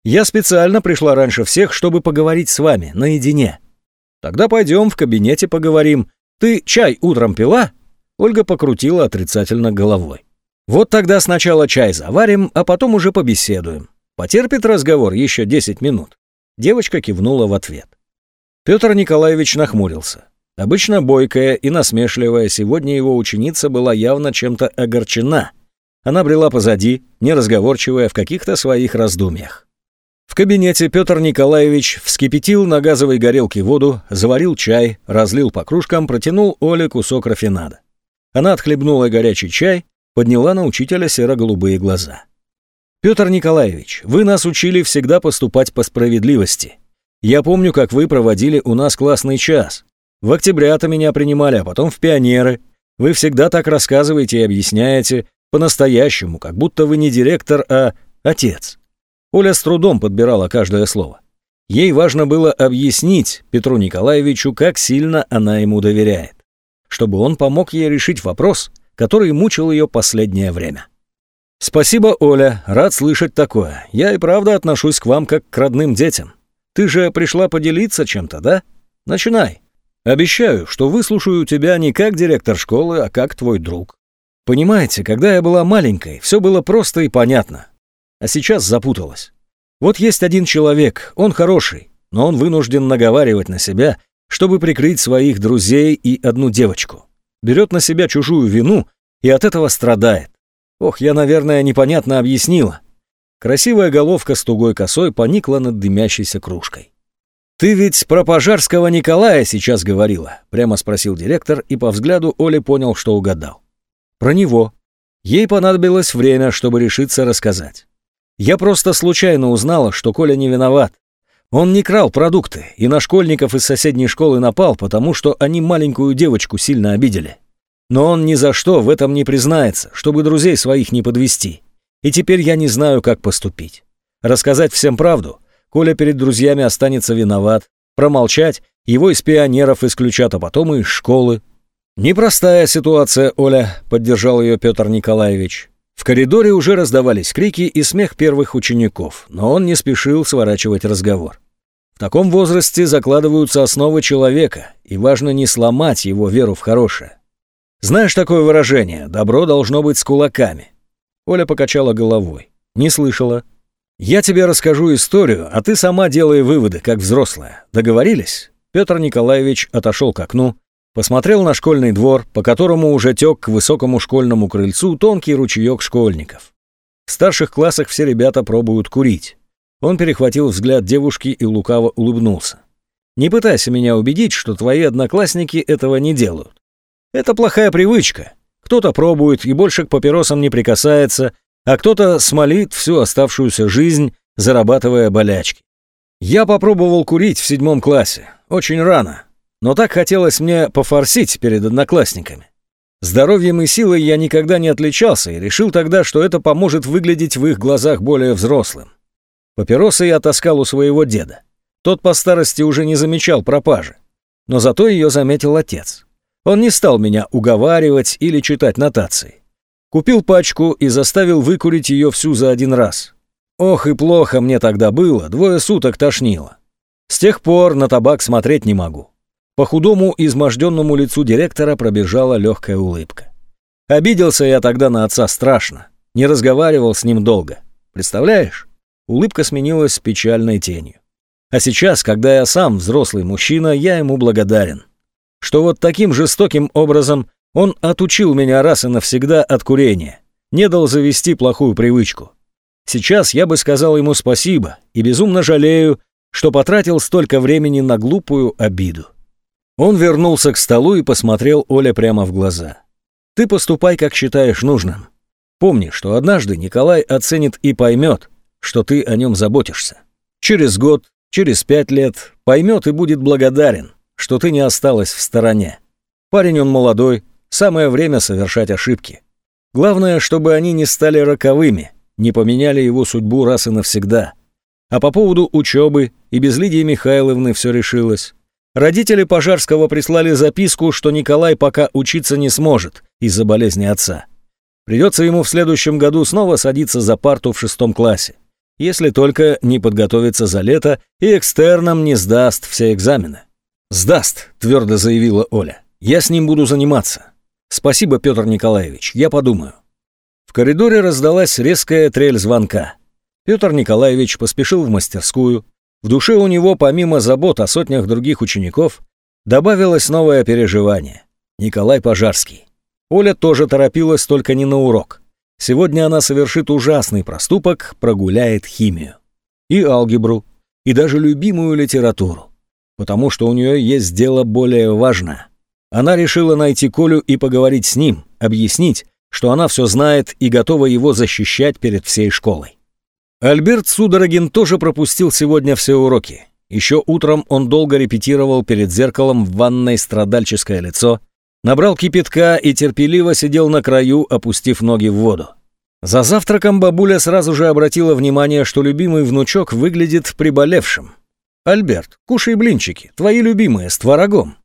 Speaker 1: «Я специально пришла раньше всех, чтобы поговорить с вами, наедине». «Тогда пойдем в кабинете поговорим. Ты чай утром пила?» Ольга покрутила отрицательно головой. «Вот тогда сначала чай заварим, а потом уже побеседуем. Потерпит разговор еще 10 минут». Девочка кивнула в ответ. Петр Николаевич нахмурился. Обычно бойкая и насмешливая, сегодня его ученица была явно чем-то огорчена. Она брела позади, неразговорчивая в каких-то своих раздумьях. В кабинете Петр Николаевич вскипятил на газовой горелке воду, заварил чай, разлил по кружкам, протянул Оле кусок рафинада. Она отхлебнула горячий чай, подняла на учителя серо-голубые глаза. «Петр Николаевич, вы нас учили всегда поступать по справедливости. Я помню, как вы проводили у нас классный час. В октября-то меня принимали, а потом в пионеры. Вы всегда так рассказываете и объясняете, по-настоящему, как будто вы не директор, а отец». Оля с трудом подбирала каждое слово. Ей важно было объяснить Петру Николаевичу, как сильно она ему доверяет чтобы он помог ей решить вопрос, который мучил ее последнее время. «Спасибо, Оля, рад слышать такое. Я и правда отношусь к вам как к родным детям. Ты же пришла поделиться чем-то, да? Начинай. Обещаю, что выслушаю тебя не как директор школы, а как твой друг. Понимаете, когда я была маленькой, все было просто и понятно. А сейчас запуталась. Вот есть один человек, он хороший, но он вынужден наговаривать на себя чтобы прикрыть своих друзей и одну девочку. Берет на себя чужую вину и от этого страдает. Ох, я, наверное, непонятно объяснила. Красивая головка с тугой косой поникла над дымящейся кружкой. «Ты ведь про пожарского Николая сейчас говорила?» — прямо спросил директор, и по взгляду Оля понял, что угадал. «Про него. Ей понадобилось время, чтобы решиться рассказать. Я просто случайно узнала, что Коля не виноват. Он не крал продукты и на школьников из соседней школы напал, потому что они маленькую девочку сильно обидели. Но он ни за что в этом не признается, чтобы друзей своих не подвести. И теперь я не знаю, как поступить. Рассказать всем правду? Коля перед друзьями останется виноват. Промолчать? Его из пионеров исключат, а потом и из школы. «Непростая ситуация, Оля», — поддержал ее Петр Николаевич. В коридоре уже раздавались крики и смех первых учеников, но он не спешил сворачивать разговор. В таком возрасте закладываются основы человека, и важно не сломать его веру в хорошее. Знаешь такое выражение «добро должно быть с кулаками»? Оля покачала головой. Не слышала. «Я тебе расскажу историю, а ты сама делай выводы, как взрослая. Договорились?» Петр Николаевич отошел к окну, посмотрел на школьный двор, по которому уже тек к высокому школьному крыльцу тонкий ручеек школьников. В старших классах все ребята пробуют курить. Он перехватил взгляд девушки и лукаво улыбнулся. «Не пытайся меня убедить, что твои одноклассники этого не делают. Это плохая привычка. Кто-то пробует и больше к папиросам не прикасается, а кто-то смолит всю оставшуюся жизнь, зарабатывая болячки. Я попробовал курить в седьмом классе. Очень рано но так хотелось мне пофорсить перед одноклассниками. Здоровьем и силой я никогда не отличался и решил тогда, что это поможет выглядеть в их глазах более взрослым. Папиросы я таскал у своего деда. Тот по старости уже не замечал пропажи, но зато ее заметил отец. Он не стал меня уговаривать или читать нотации. Купил пачку и заставил выкурить ее всю за один раз. Ох и плохо мне тогда было, двое суток тошнило. С тех пор на табак смотреть не могу. По худому изможденному лицу директора пробежала легкая улыбка. Обиделся я тогда на отца страшно. Не разговаривал с ним долго. Представляешь? Улыбка сменилась печальной тенью. А сейчас, когда я сам взрослый мужчина, я ему благодарен. Что вот таким жестоким образом он отучил меня раз и навсегда от курения. Не дал завести плохую привычку. Сейчас я бы сказал ему спасибо и безумно жалею, что потратил столько времени на глупую обиду. Он вернулся к столу и посмотрел Оле прямо в глаза. «Ты поступай, как считаешь нужным. Помни, что однажды Николай оценит и поймет, что ты о нем заботишься. Через год, через пять лет поймет и будет благодарен, что ты не осталась в стороне. Парень он молодой, самое время совершать ошибки. Главное, чтобы они не стали роковыми, не поменяли его судьбу раз и навсегда. А по поводу учебы и без Лидии Михайловны все решилось. Родители Пожарского прислали записку, что Николай пока учиться не сможет из-за болезни отца. Придется ему в следующем году снова садиться за парту в шестом классе, если только не подготовится за лето и экстерном не сдаст все экзамены. «Сдаст», — твердо заявила Оля. «Я с ним буду заниматься. Спасибо, Петр Николаевич, я подумаю». В коридоре раздалась резкая трель звонка. Петр Николаевич поспешил в мастерскую, в душе у него, помимо забот о сотнях других учеников, добавилось новое переживание. Николай Пожарский. Оля тоже торопилась, только не на урок. Сегодня она совершит ужасный проступок, прогуляет химию. И алгебру, и даже любимую литературу. Потому что у нее есть дело более важное. Она решила найти Колю и поговорить с ним, объяснить, что она все знает и готова его защищать перед всей школой. Альберт Судорогин тоже пропустил сегодня все уроки. Еще утром он долго репетировал перед зеркалом в ванной страдальческое лицо, набрал кипятка и терпеливо сидел на краю, опустив ноги в воду. За завтраком бабуля сразу же обратила внимание, что любимый внучок выглядит приболевшим. «Альберт, кушай блинчики, твои любимые, с творогом».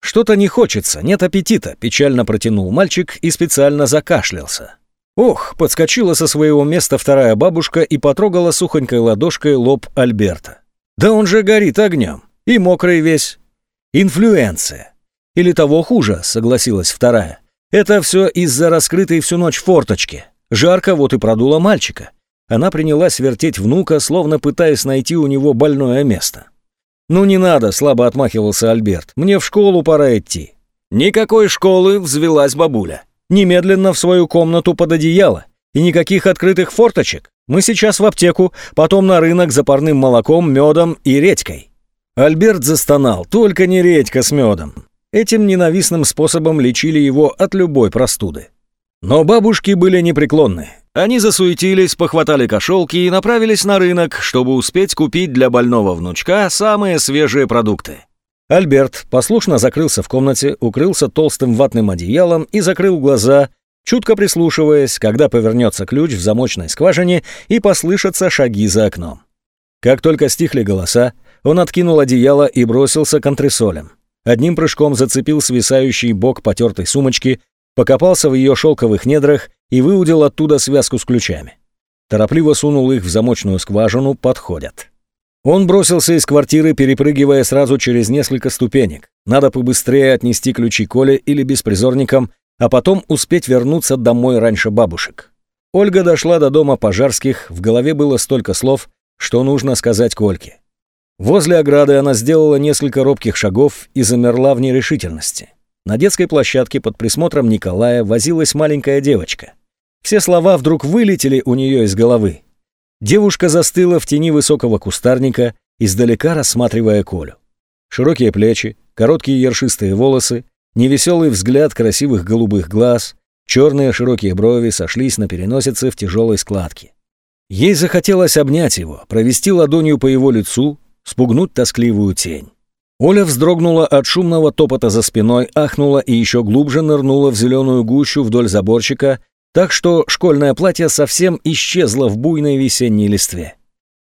Speaker 1: «Что-то не хочется, нет аппетита», – печально протянул мальчик и специально закашлялся. Ох, подскочила со своего места вторая бабушка и потрогала сухонькой ладошкой лоб Альберта. Да он же горит огнем. И мокрый весь. Инфлюенция. Или того хуже, согласилась вторая. Это все из-за раскрытой всю ночь форточки. Жарко вот и продула мальчика. Она принялась вертеть внука, словно пытаясь найти у него больное место. «Ну не надо», — слабо отмахивался Альберт. «Мне в школу пора идти». «Никакой школы», — взвелась бабуля немедленно в свою комнату под одеяло. И никаких открытых форточек. Мы сейчас в аптеку, потом на рынок за парным молоком, медом и редькой». Альберт застонал, только не редька с медом. Этим ненавистным способом лечили его от любой простуды. Но бабушки были непреклонны. Они засуетились, похватали кошелки и направились на рынок, чтобы успеть купить для больного внучка самые свежие продукты. Альберт послушно закрылся в комнате, укрылся толстым ватным одеялом и закрыл глаза, чутко прислушиваясь, когда повернется ключ в замочной скважине и послышатся шаги за окном. Как только стихли голоса, он откинул одеяло и бросился к антресолям. Одним прыжком зацепил свисающий бок потертой сумочки, покопался в ее шелковых недрах и выудил оттуда связку с ключами. Торопливо сунул их в замочную скважину, подходят. Он бросился из квартиры, перепрыгивая сразу через несколько ступенек. Надо побыстрее отнести ключи Коле или беспризорникам, а потом успеть вернуться домой раньше бабушек. Ольга дошла до дома пожарских, в голове было столько слов, что нужно сказать Кольке. Возле ограды она сделала несколько робких шагов и замерла в нерешительности. На детской площадке под присмотром Николая возилась маленькая девочка. Все слова вдруг вылетели у нее из головы. Девушка застыла в тени высокого кустарника, издалека рассматривая Колю. Широкие плечи, короткие ершистые волосы, невеселый взгляд красивых голубых глаз, черные широкие брови сошлись на переносице в тяжелой складке. Ей захотелось обнять его, провести ладонью по его лицу, спугнуть тоскливую тень. Оля вздрогнула от шумного топота за спиной, ахнула и еще глубже нырнула в зеленую гущу вдоль заборчика, так что школьное платье совсем исчезло в буйной весенней листве.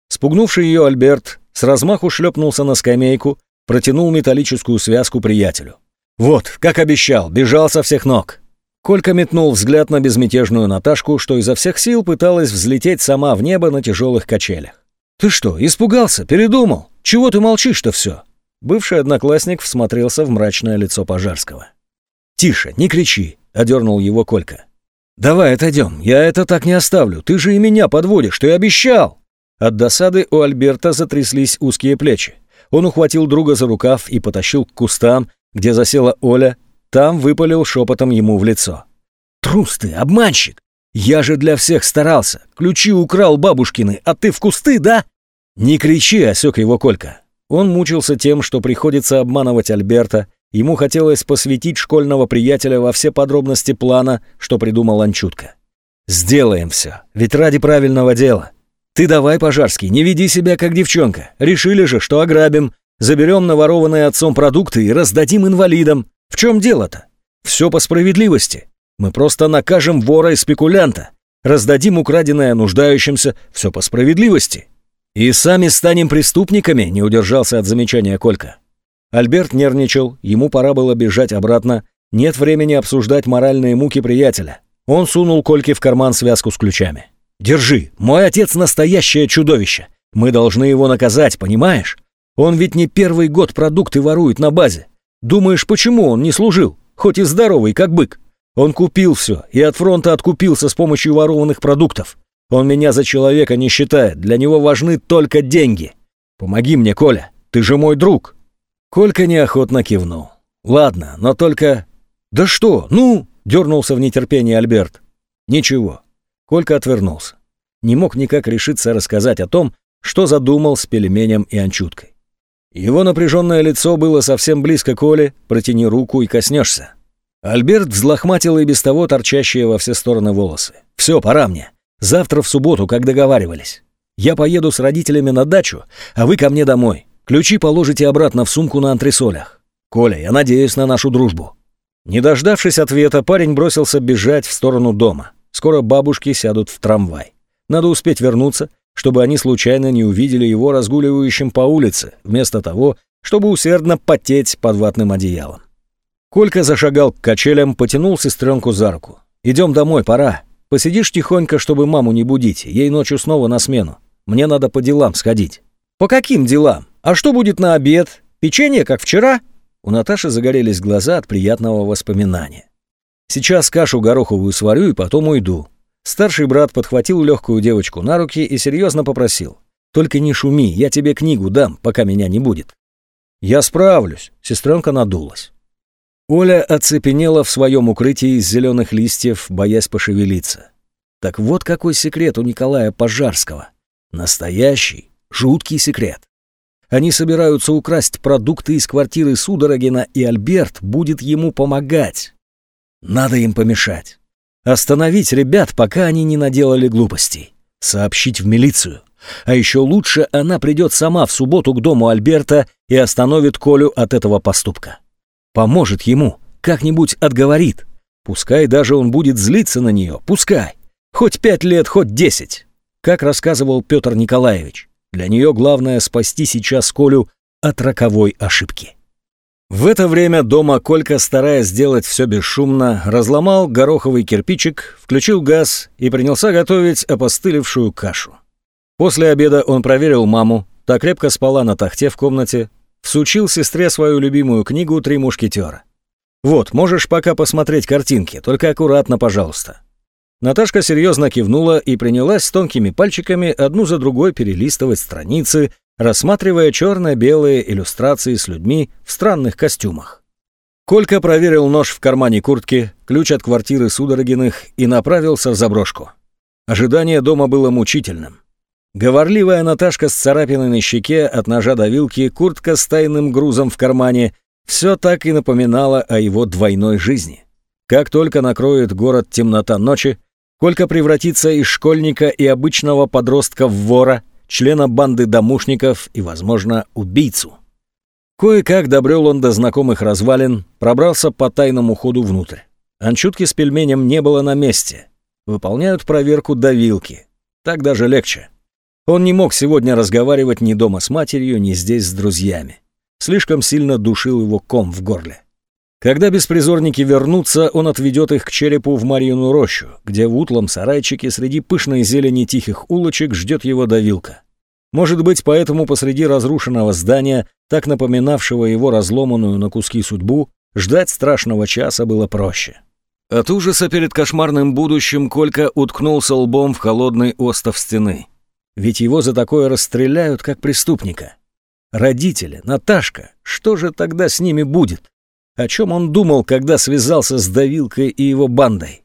Speaker 1: Спугнувший ее Альберт с размаху шлепнулся на скамейку, протянул металлическую связку приятелю. «Вот, как обещал, бежал со всех ног!» Колька метнул взгляд на безмятежную Наташку, что изо всех сил пыталась взлететь сама в небо на тяжелых качелях. «Ты что, испугался? Передумал? Чего ты молчишь-то все?» Бывший одноклассник всмотрелся в мрачное лицо Пожарского. «Тише, не кричи!» — одернул его Колька. «Давай отойдем, я это так не оставлю, ты же и меня подводишь, ты обещал!» От досады у Альберта затряслись узкие плечи. Он ухватил друга за рукав и потащил к кустам, где засела Оля, там выпалил шепотом ему в лицо. «Трус ты, обманщик! Я же для всех старался, ключи украл бабушкины, а ты в кусты, да?» «Не кричи!» — осек его Колька. Он мучился тем, что приходится обманывать Альберта, Ему хотелось посвятить школьного приятеля во все подробности плана, что придумал Анчутка. «Сделаем все, ведь ради правильного дела. Ты давай, Пожарский, не веди себя как девчонка. Решили же, что ограбим, заберем наворованные отцом продукты и раздадим инвалидам. В чем дело-то? Все по справедливости. Мы просто накажем вора и спекулянта, раздадим украденное нуждающимся, все по справедливости. И сами станем преступниками», — не удержался от замечания Колька. Альберт нервничал, ему пора было бежать обратно. Нет времени обсуждать моральные муки приятеля. Он сунул Кольке в карман связку с ключами. «Держи, мой отец настоящее чудовище. Мы должны его наказать, понимаешь? Он ведь не первый год продукты ворует на базе. Думаешь, почему он не служил, хоть и здоровый, как бык? Он купил все и от фронта откупился с помощью ворованных продуктов. Он меня за человека не считает, для него важны только деньги. Помоги мне, Коля, ты же мой друг». Колька неохотно кивнул. «Ладно, но только...» «Да что? Ну!» — дернулся в нетерпении Альберт. «Ничего». Колька отвернулся. Не мог никак решиться рассказать о том, что задумал с пельменем и анчуткой. Его напряженное лицо было совсем близко к Оле, протяни руку и коснешься. Альберт взлохматил и без того торчащие во все стороны волосы. «Все, пора мне. Завтра в субботу, как договаривались. Я поеду с родителями на дачу, а вы ко мне домой. Ключи положите обратно в сумку на антресолях. Коля, я надеюсь на нашу дружбу». Не дождавшись ответа, парень бросился бежать в сторону дома. Скоро бабушки сядут в трамвай. Надо успеть вернуться, чтобы они случайно не увидели его разгуливающим по улице, вместо того, чтобы усердно потеть под ватным одеялом. Колька зашагал к качелям, потянул сестренку за руку. «Идем домой, пора. Посидишь тихонько, чтобы маму не будить, ей ночью снова на смену. Мне надо по делам сходить». «По каким делам?» «А что будет на обед? Печенье, как вчера?» У Наташи загорелись глаза от приятного воспоминания. «Сейчас кашу гороховую сварю и потом уйду». Старший брат подхватил легкую девочку на руки и серьезно попросил. «Только не шуми, я тебе книгу дам, пока меня не будет». «Я справлюсь», — сестренка надулась. Оля оцепенела в своем укрытии из зеленых листьев, боясь пошевелиться. Так вот какой секрет у Николая Пожарского. Настоящий, жуткий секрет. Они собираются украсть продукты из квартиры Судорогина, и Альберт будет ему помогать. Надо им помешать. Остановить ребят, пока они не наделали глупостей. Сообщить в милицию. А еще лучше она придет сама в субботу к дому Альберта и остановит Колю от этого поступка. Поможет ему, как-нибудь отговорит. Пускай даже он будет злиться на нее, пускай. Хоть пять лет, хоть десять. Как рассказывал Петр Николаевич. Для нее главное спасти сейчас Колю от роковой ошибки. В это время дома Колька, стараясь сделать все бесшумно, разломал гороховый кирпичик, включил газ и принялся готовить опостылевшую кашу. После обеда он проверил маму, та крепко спала на тахте в комнате, всучил сестре свою любимую книгу «Три мушкетера». «Вот, можешь пока посмотреть картинки, только аккуратно, пожалуйста. Наташка серьезно кивнула и принялась тонкими пальчиками одну за другой перелистывать страницы, рассматривая черно-белые иллюстрации с людьми в странных костюмах. Колька проверил нож в кармане куртки, ключ от квартиры Судорогиных и направился в заброшку. Ожидание дома было мучительным. Говорливая Наташка с царапиной на щеке, от ножа до вилки, куртка с тайным грузом в кармане – все так и напоминало о его двойной жизни. Как только накроет город темнота ночи, Колька превратится из школьника и обычного подростка в вора, члена банды домушников и, возможно, убийцу. Кое-как добрел он до знакомых развалин, пробрался по тайному ходу внутрь. Анчутки с пельменем не было на месте. Выполняют проверку до вилки. Так даже легче. Он не мог сегодня разговаривать ни дома с матерью, ни здесь с друзьями. Слишком сильно душил его ком в горле. Когда беспризорники вернутся, он отведет их к черепу в Марьину рощу, где в утлом сарайчике среди пышной зелени тихих улочек ждет его давилка. Может быть, поэтому посреди разрушенного здания, так напоминавшего его разломанную на куски судьбу, ждать страшного часа было проще. От ужаса перед кошмарным будущим Колька уткнулся лбом в холодный остов стены. Ведь его за такое расстреляют, как преступника. Родители, Наташка, что же тогда с ними будет? о чем он думал, когда связался с Давилкой и его бандой.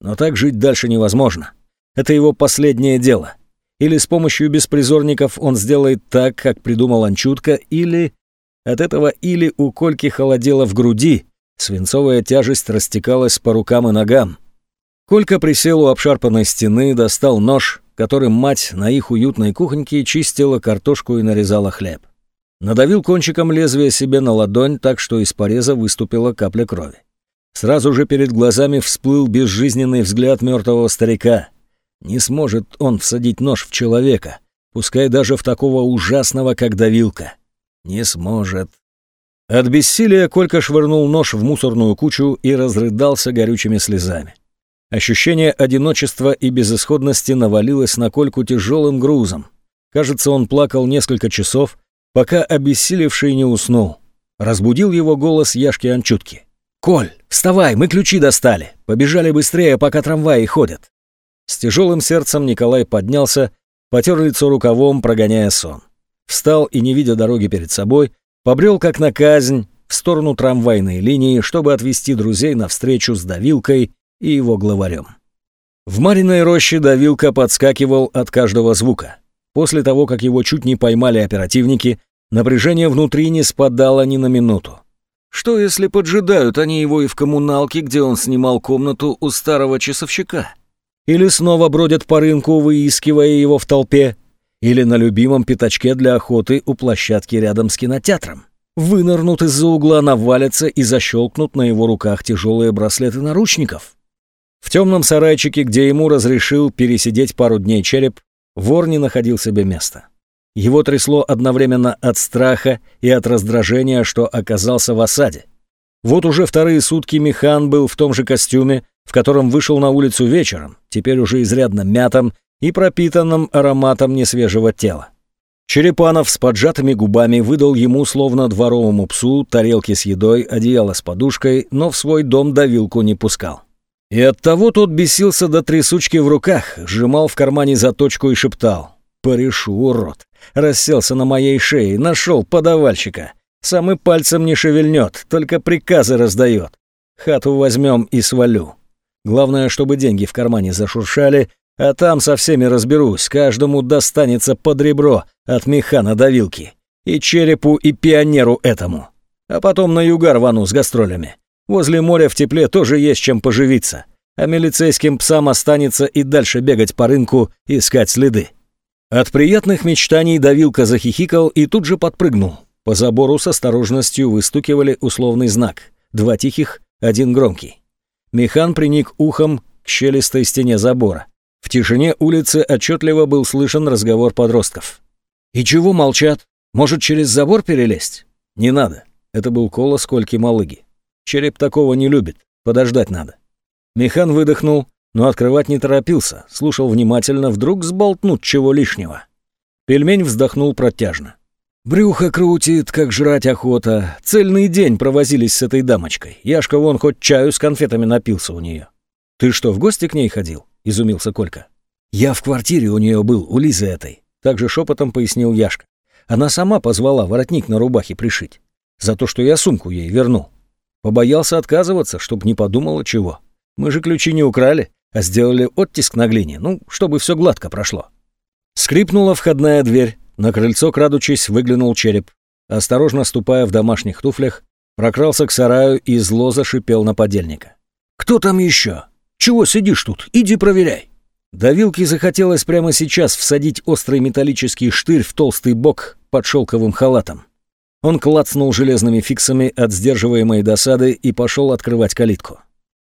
Speaker 1: Но так жить дальше невозможно. Это его последнее дело. Или с помощью беспризорников он сделает так, как придумал Анчутка, или... От этого или у Кольки холодело в груди, свинцовая тяжесть растекалась по рукам и ногам. Колька присел у обшарпанной стены, достал нож, которым мать на их уютной кухоньке чистила картошку и нарезала хлеб. Надавил кончиком лезвия себе на ладонь так, что из пореза выступила капля крови. Сразу же перед глазами всплыл безжизненный взгляд мертвого старика. Не сможет он всадить нож в человека, пускай даже в такого ужасного, как давилка. Не сможет. От бессилия Колька швырнул нож в мусорную кучу и разрыдался горючими слезами. Ощущение одиночества и безысходности навалилось на Кольку тяжелым грузом. Кажется, он плакал несколько часов, пока обессилевший не уснул. Разбудил его голос Яшки Анчутки. «Коль, вставай, мы ключи достали! Побежали быстрее, пока трамваи ходят!» С тяжелым сердцем Николай поднялся, потер лицо рукавом, прогоняя сон. Встал и, не видя дороги перед собой, побрел как на казнь в сторону трамвайной линии, чтобы отвести друзей навстречу с Давилкой и его главарем. В Мариной роще Давилка подскакивал от каждого звука. После того, как его чуть не поймали оперативники, напряжение внутри не спадало ни на минуту. Что если поджидают они его и в коммуналке, где он снимал комнату у старого часовщика? Или снова бродят по рынку, выискивая его в толпе? Или на любимом пятачке для охоты у площадки рядом с кинотеатром? Вынырнут из-за угла, навалятся и защелкнут на его руках тяжелые браслеты наручников? В темном сарайчике, где ему разрешил пересидеть пару дней череп, Вор не находил себе места. Его трясло одновременно от страха и от раздражения, что оказался в осаде. Вот уже вторые сутки Михан был в том же костюме, в котором вышел на улицу вечером, теперь уже изрядно мятым и пропитанным ароматом несвежего тела. Черепанов с поджатыми губами выдал ему, словно дворовому псу, тарелки с едой, одеяло с подушкой, но в свой дом давилку не пускал. И оттого тот бесился до трясучки в руках, сжимал в кармане заточку и шептал. «Порешу, урод!» Расселся на моей шее, нашел подавальщика. Сам и пальцем не шевельнет, только приказы раздает. Хату возьмем и свалю. Главное, чтобы деньги в кармане зашуршали, а там со всеми разберусь, каждому достанется под ребро от механа до вилки. И черепу, и пионеру этому. А потом на юга рвану с гастролями. Возле моря в тепле тоже есть чем поживиться, а милицейским псам останется и дальше бегать по рынку, искать следы. От приятных мечтаний давилка захихикал и тут же подпрыгнул. По забору с осторожностью выстукивали условный знак. Два тихих, один громкий. Механ приник ухом к щелистой стене забора. В тишине улицы отчетливо был слышен разговор подростков. «И чего молчат? Может, через забор перелезть?» «Не надо». Это был колос Кольки Малыги. Череп такого не любит, подождать надо. Механ выдохнул, но открывать не торопился, слушал внимательно, вдруг сболтнут чего лишнего. Пельмень вздохнул протяжно. Брюхо крутит, как жрать охота. Цельный день провозились с этой дамочкой. Яшка вон хоть чаю с конфетами напился у нее. «Ты что, в гости к ней ходил?» — изумился Колька. «Я в квартире у нее был, у Лизы этой», — также шепотом пояснил Яшка. «Она сама позвала воротник на рубахе пришить. За то, что я сумку ей вернул. Побоялся отказываться, чтобы не подумала чего. Мы же ключи не украли, а сделали оттиск на глине, ну, чтобы все гладко прошло. Скрипнула входная дверь. На крыльцо, крадучись, выглянул череп. Осторожно ступая в домашних туфлях, прокрался к сараю и зло зашипел на подельника. «Кто там еще? Чего сидишь тут? Иди проверяй!» До вилки захотелось прямо сейчас всадить острый металлический штырь в толстый бок под шелковым халатом. Он клацнул железными фиксами от сдерживаемой досады и пошел открывать калитку.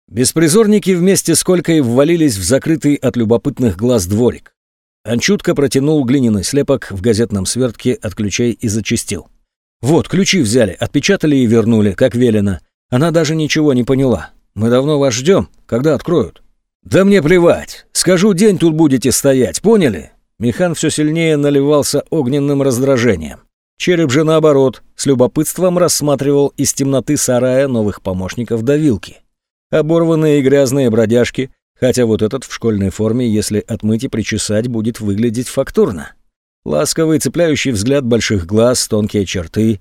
Speaker 1: Беспризорники вместе с Колькой ввалились в закрытый от любопытных глаз дворик. Анчутка протянул глиняный слепок в газетном свертке от ключей и зачистил. «Вот, ключи взяли, отпечатали и вернули, как велено. Она даже ничего не поняла. Мы давно вас ждем, когда откроют». «Да мне плевать. Скажу, день тут будете стоять, поняли?» Механ все сильнее наливался огненным раздражением. Череп же, наоборот, с любопытством рассматривал из темноты сарая новых помощников давилки. Оборванные и грязные бродяжки, хотя вот этот в школьной форме, если отмыть и причесать, будет выглядеть фактурно. Ласковый цепляющий взгляд больших глаз, тонкие черты.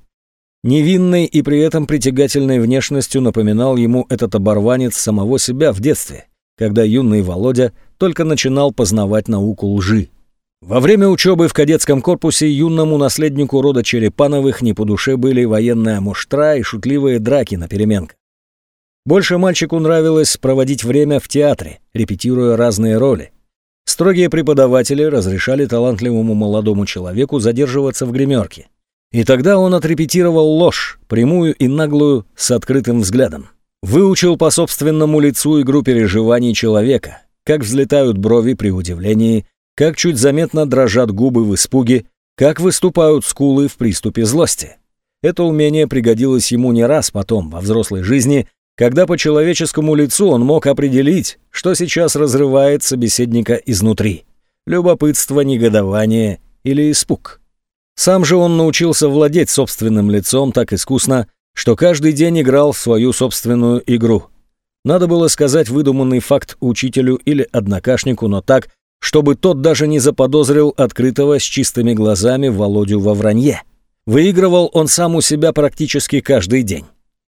Speaker 1: Невинной и при этом притягательной внешностью напоминал ему этот оборванец самого себя в детстве, когда юный Володя только начинал познавать науку лжи. Во время учебы в кадетском корпусе юному наследнику рода Черепановых не по душе были военная муштра и шутливые драки на переменках. Больше мальчику нравилось проводить время в театре, репетируя разные роли. Строгие преподаватели разрешали талантливому молодому человеку задерживаться в гримерке. И тогда он отрепетировал ложь, прямую и наглую, с открытым взглядом. Выучил по собственному лицу игру переживаний человека, как взлетают брови при удивлении, как чуть заметно дрожат губы в испуге, как выступают скулы в приступе злости. Это умение пригодилось ему не раз потом, во взрослой жизни, когда по человеческому лицу он мог определить, что сейчас разрывает собеседника изнутри. Любопытство, негодование или испуг. Сам же он научился владеть собственным лицом так искусно, что каждый день играл в свою собственную игру. Надо было сказать выдуманный факт учителю или однокашнику, но так, чтобы тот даже не заподозрил открытого с чистыми глазами Володю во вранье. Выигрывал он сам у себя практически каждый день.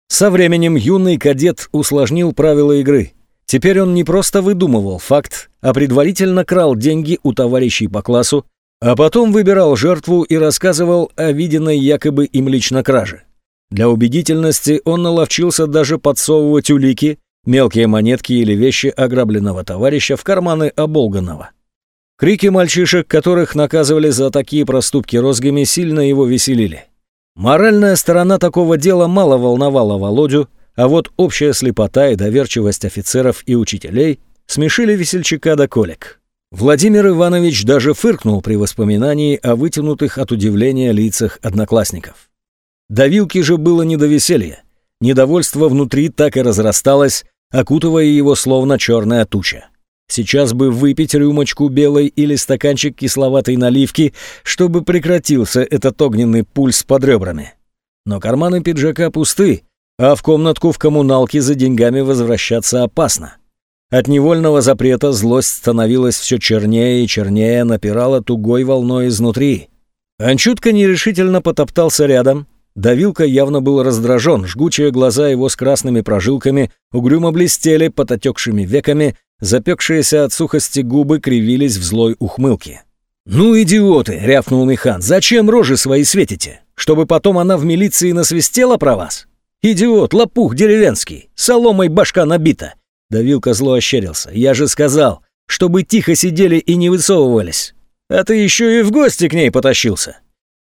Speaker 1: Со временем юный кадет усложнил правила игры. Теперь он не просто выдумывал факт, а предварительно крал деньги у товарищей по классу, а потом выбирал жертву и рассказывал о виденной якобы им лично краже. Для убедительности он наловчился даже подсовывать улики, мелкие монетки или вещи ограбленного товарища в карманы оболганного. Крики мальчишек, которых наказывали за такие проступки розгами, сильно его веселили. Моральная сторона такого дела мало волновала Володю, а вот общая слепота и доверчивость офицеров и учителей смешили весельчака до колик. Владимир Иванович даже фыркнул при воспоминании о вытянутых от удивления лицах одноклассников. До вилки же было не до веселья. Недовольство внутри так и разрасталось, окутывая его словно черная туча. Сейчас бы выпить рюмочку белой или стаканчик кисловатой наливки, чтобы прекратился этот огненный пульс под ребрами. Но карманы пиджака пусты, а в комнатку в коммуналке за деньгами возвращаться опасно. От невольного запрета злость становилась все чернее и чернее, напирала тугой волной изнутри. Анчутка нерешительно потоптался рядом. Давилка явно был раздражен, жгучие глаза его с красными прожилками угрюмо блестели под отекшими веками, Запекшиеся от сухости губы кривились в злой ухмылке. «Ну, идиоты!» — рявкнул Михан. «Зачем рожи свои светите? Чтобы потом она в милиции насвистела про вас? Идиот, лопух деревенский, соломой башка набита!» Давилка зло ощерился. «Я же сказал, чтобы тихо сидели и не высовывались. А ты еще и в гости к ней потащился!»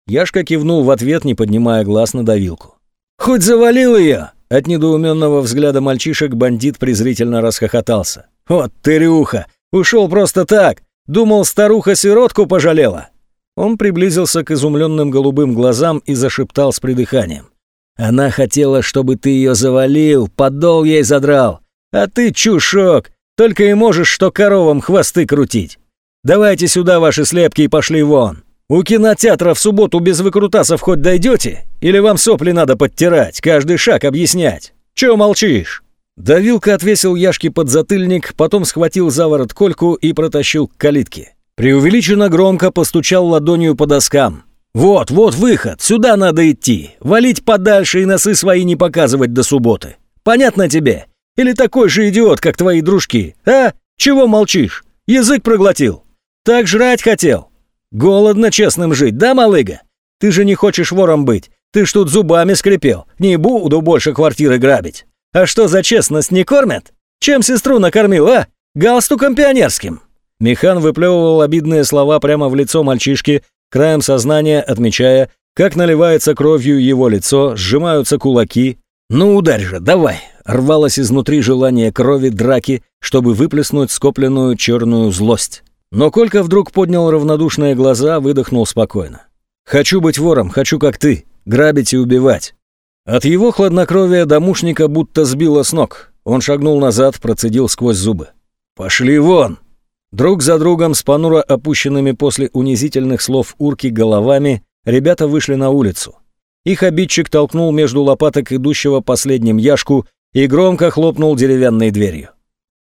Speaker 1: Яшка кивнул в ответ, не поднимая глаз на давилку. «Хоть завалил ее!» От недоуменного взгляда мальчишек бандит презрительно расхохотался. «Вот тырюха! Ушел просто так! Думал, старуха сиротку пожалела!» Он приблизился к изумленным голубым глазам и зашептал с придыханием. «Она хотела, чтобы ты ее завалил, подол ей задрал. А ты, чушок, только и можешь, что коровам хвосты крутить. Давайте сюда ваши слепки и пошли вон. У кинотеатра в субботу без выкрутасов хоть дойдете? Или вам сопли надо подтирать, каждый шаг объяснять? Чего молчишь?» Давилка отвесил Яшке подзатыльник, потом схватил за ворот кольку и протащил к калитке. Преувеличенно громко постучал ладонью по доскам. «Вот, вот выход, сюда надо идти, валить подальше и носы свои не показывать до субботы. Понятно тебе? Или такой же идиот, как твои дружки, а? Чего молчишь? Язык проглотил? Так жрать хотел? Голодно честным жить, да, малыга? Ты же не хочешь вором быть, ты ж тут зубами скрипел, не буду больше квартиры грабить». А что за честность не кормят? Чем сестру накормил, а? Галстуком пионерским!» Михан выплевывал обидные слова прямо в лицо мальчишки, краем сознания отмечая, как наливается кровью его лицо, сжимаются кулаки. «Ну ударь же, давай!» Рвалось изнутри желание крови, драки, чтобы выплеснуть скопленную черную злость. Но Колька вдруг поднял равнодушные глаза, выдохнул спокойно. «Хочу быть вором, хочу как ты, грабить и убивать. От его хладнокровия домушника будто сбило с ног. Он шагнул назад, процедил сквозь зубы. «Пошли вон!» Друг за другом, с понуро опущенными после унизительных слов урки головами, ребята вышли на улицу. Их обидчик толкнул между лопаток идущего последним яшку и громко хлопнул деревянной дверью.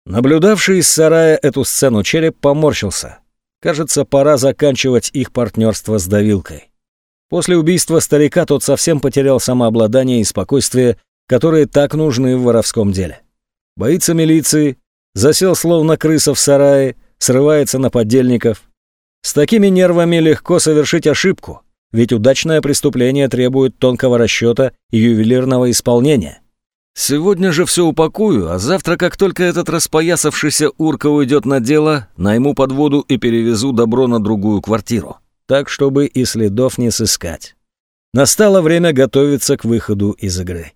Speaker 1: Наблюдавший из сарая эту сцену череп поморщился. Кажется, пора заканчивать их партнерство с давилкой. После убийства старика тот совсем потерял самообладание и спокойствие, которые так нужны в воровском деле. Боится милиции, засел словно крыса в сарае, срывается на поддельников. С такими нервами легко совершить ошибку, ведь удачное преступление требует тонкого расчета и ювелирного исполнения. Сегодня же все упакую, а завтра, как только этот распоясавшийся урка уйдет на дело, найму подводу и перевезу добро на другую квартиру так, чтобы и следов не сыскать. Настало время готовиться к выходу из игры.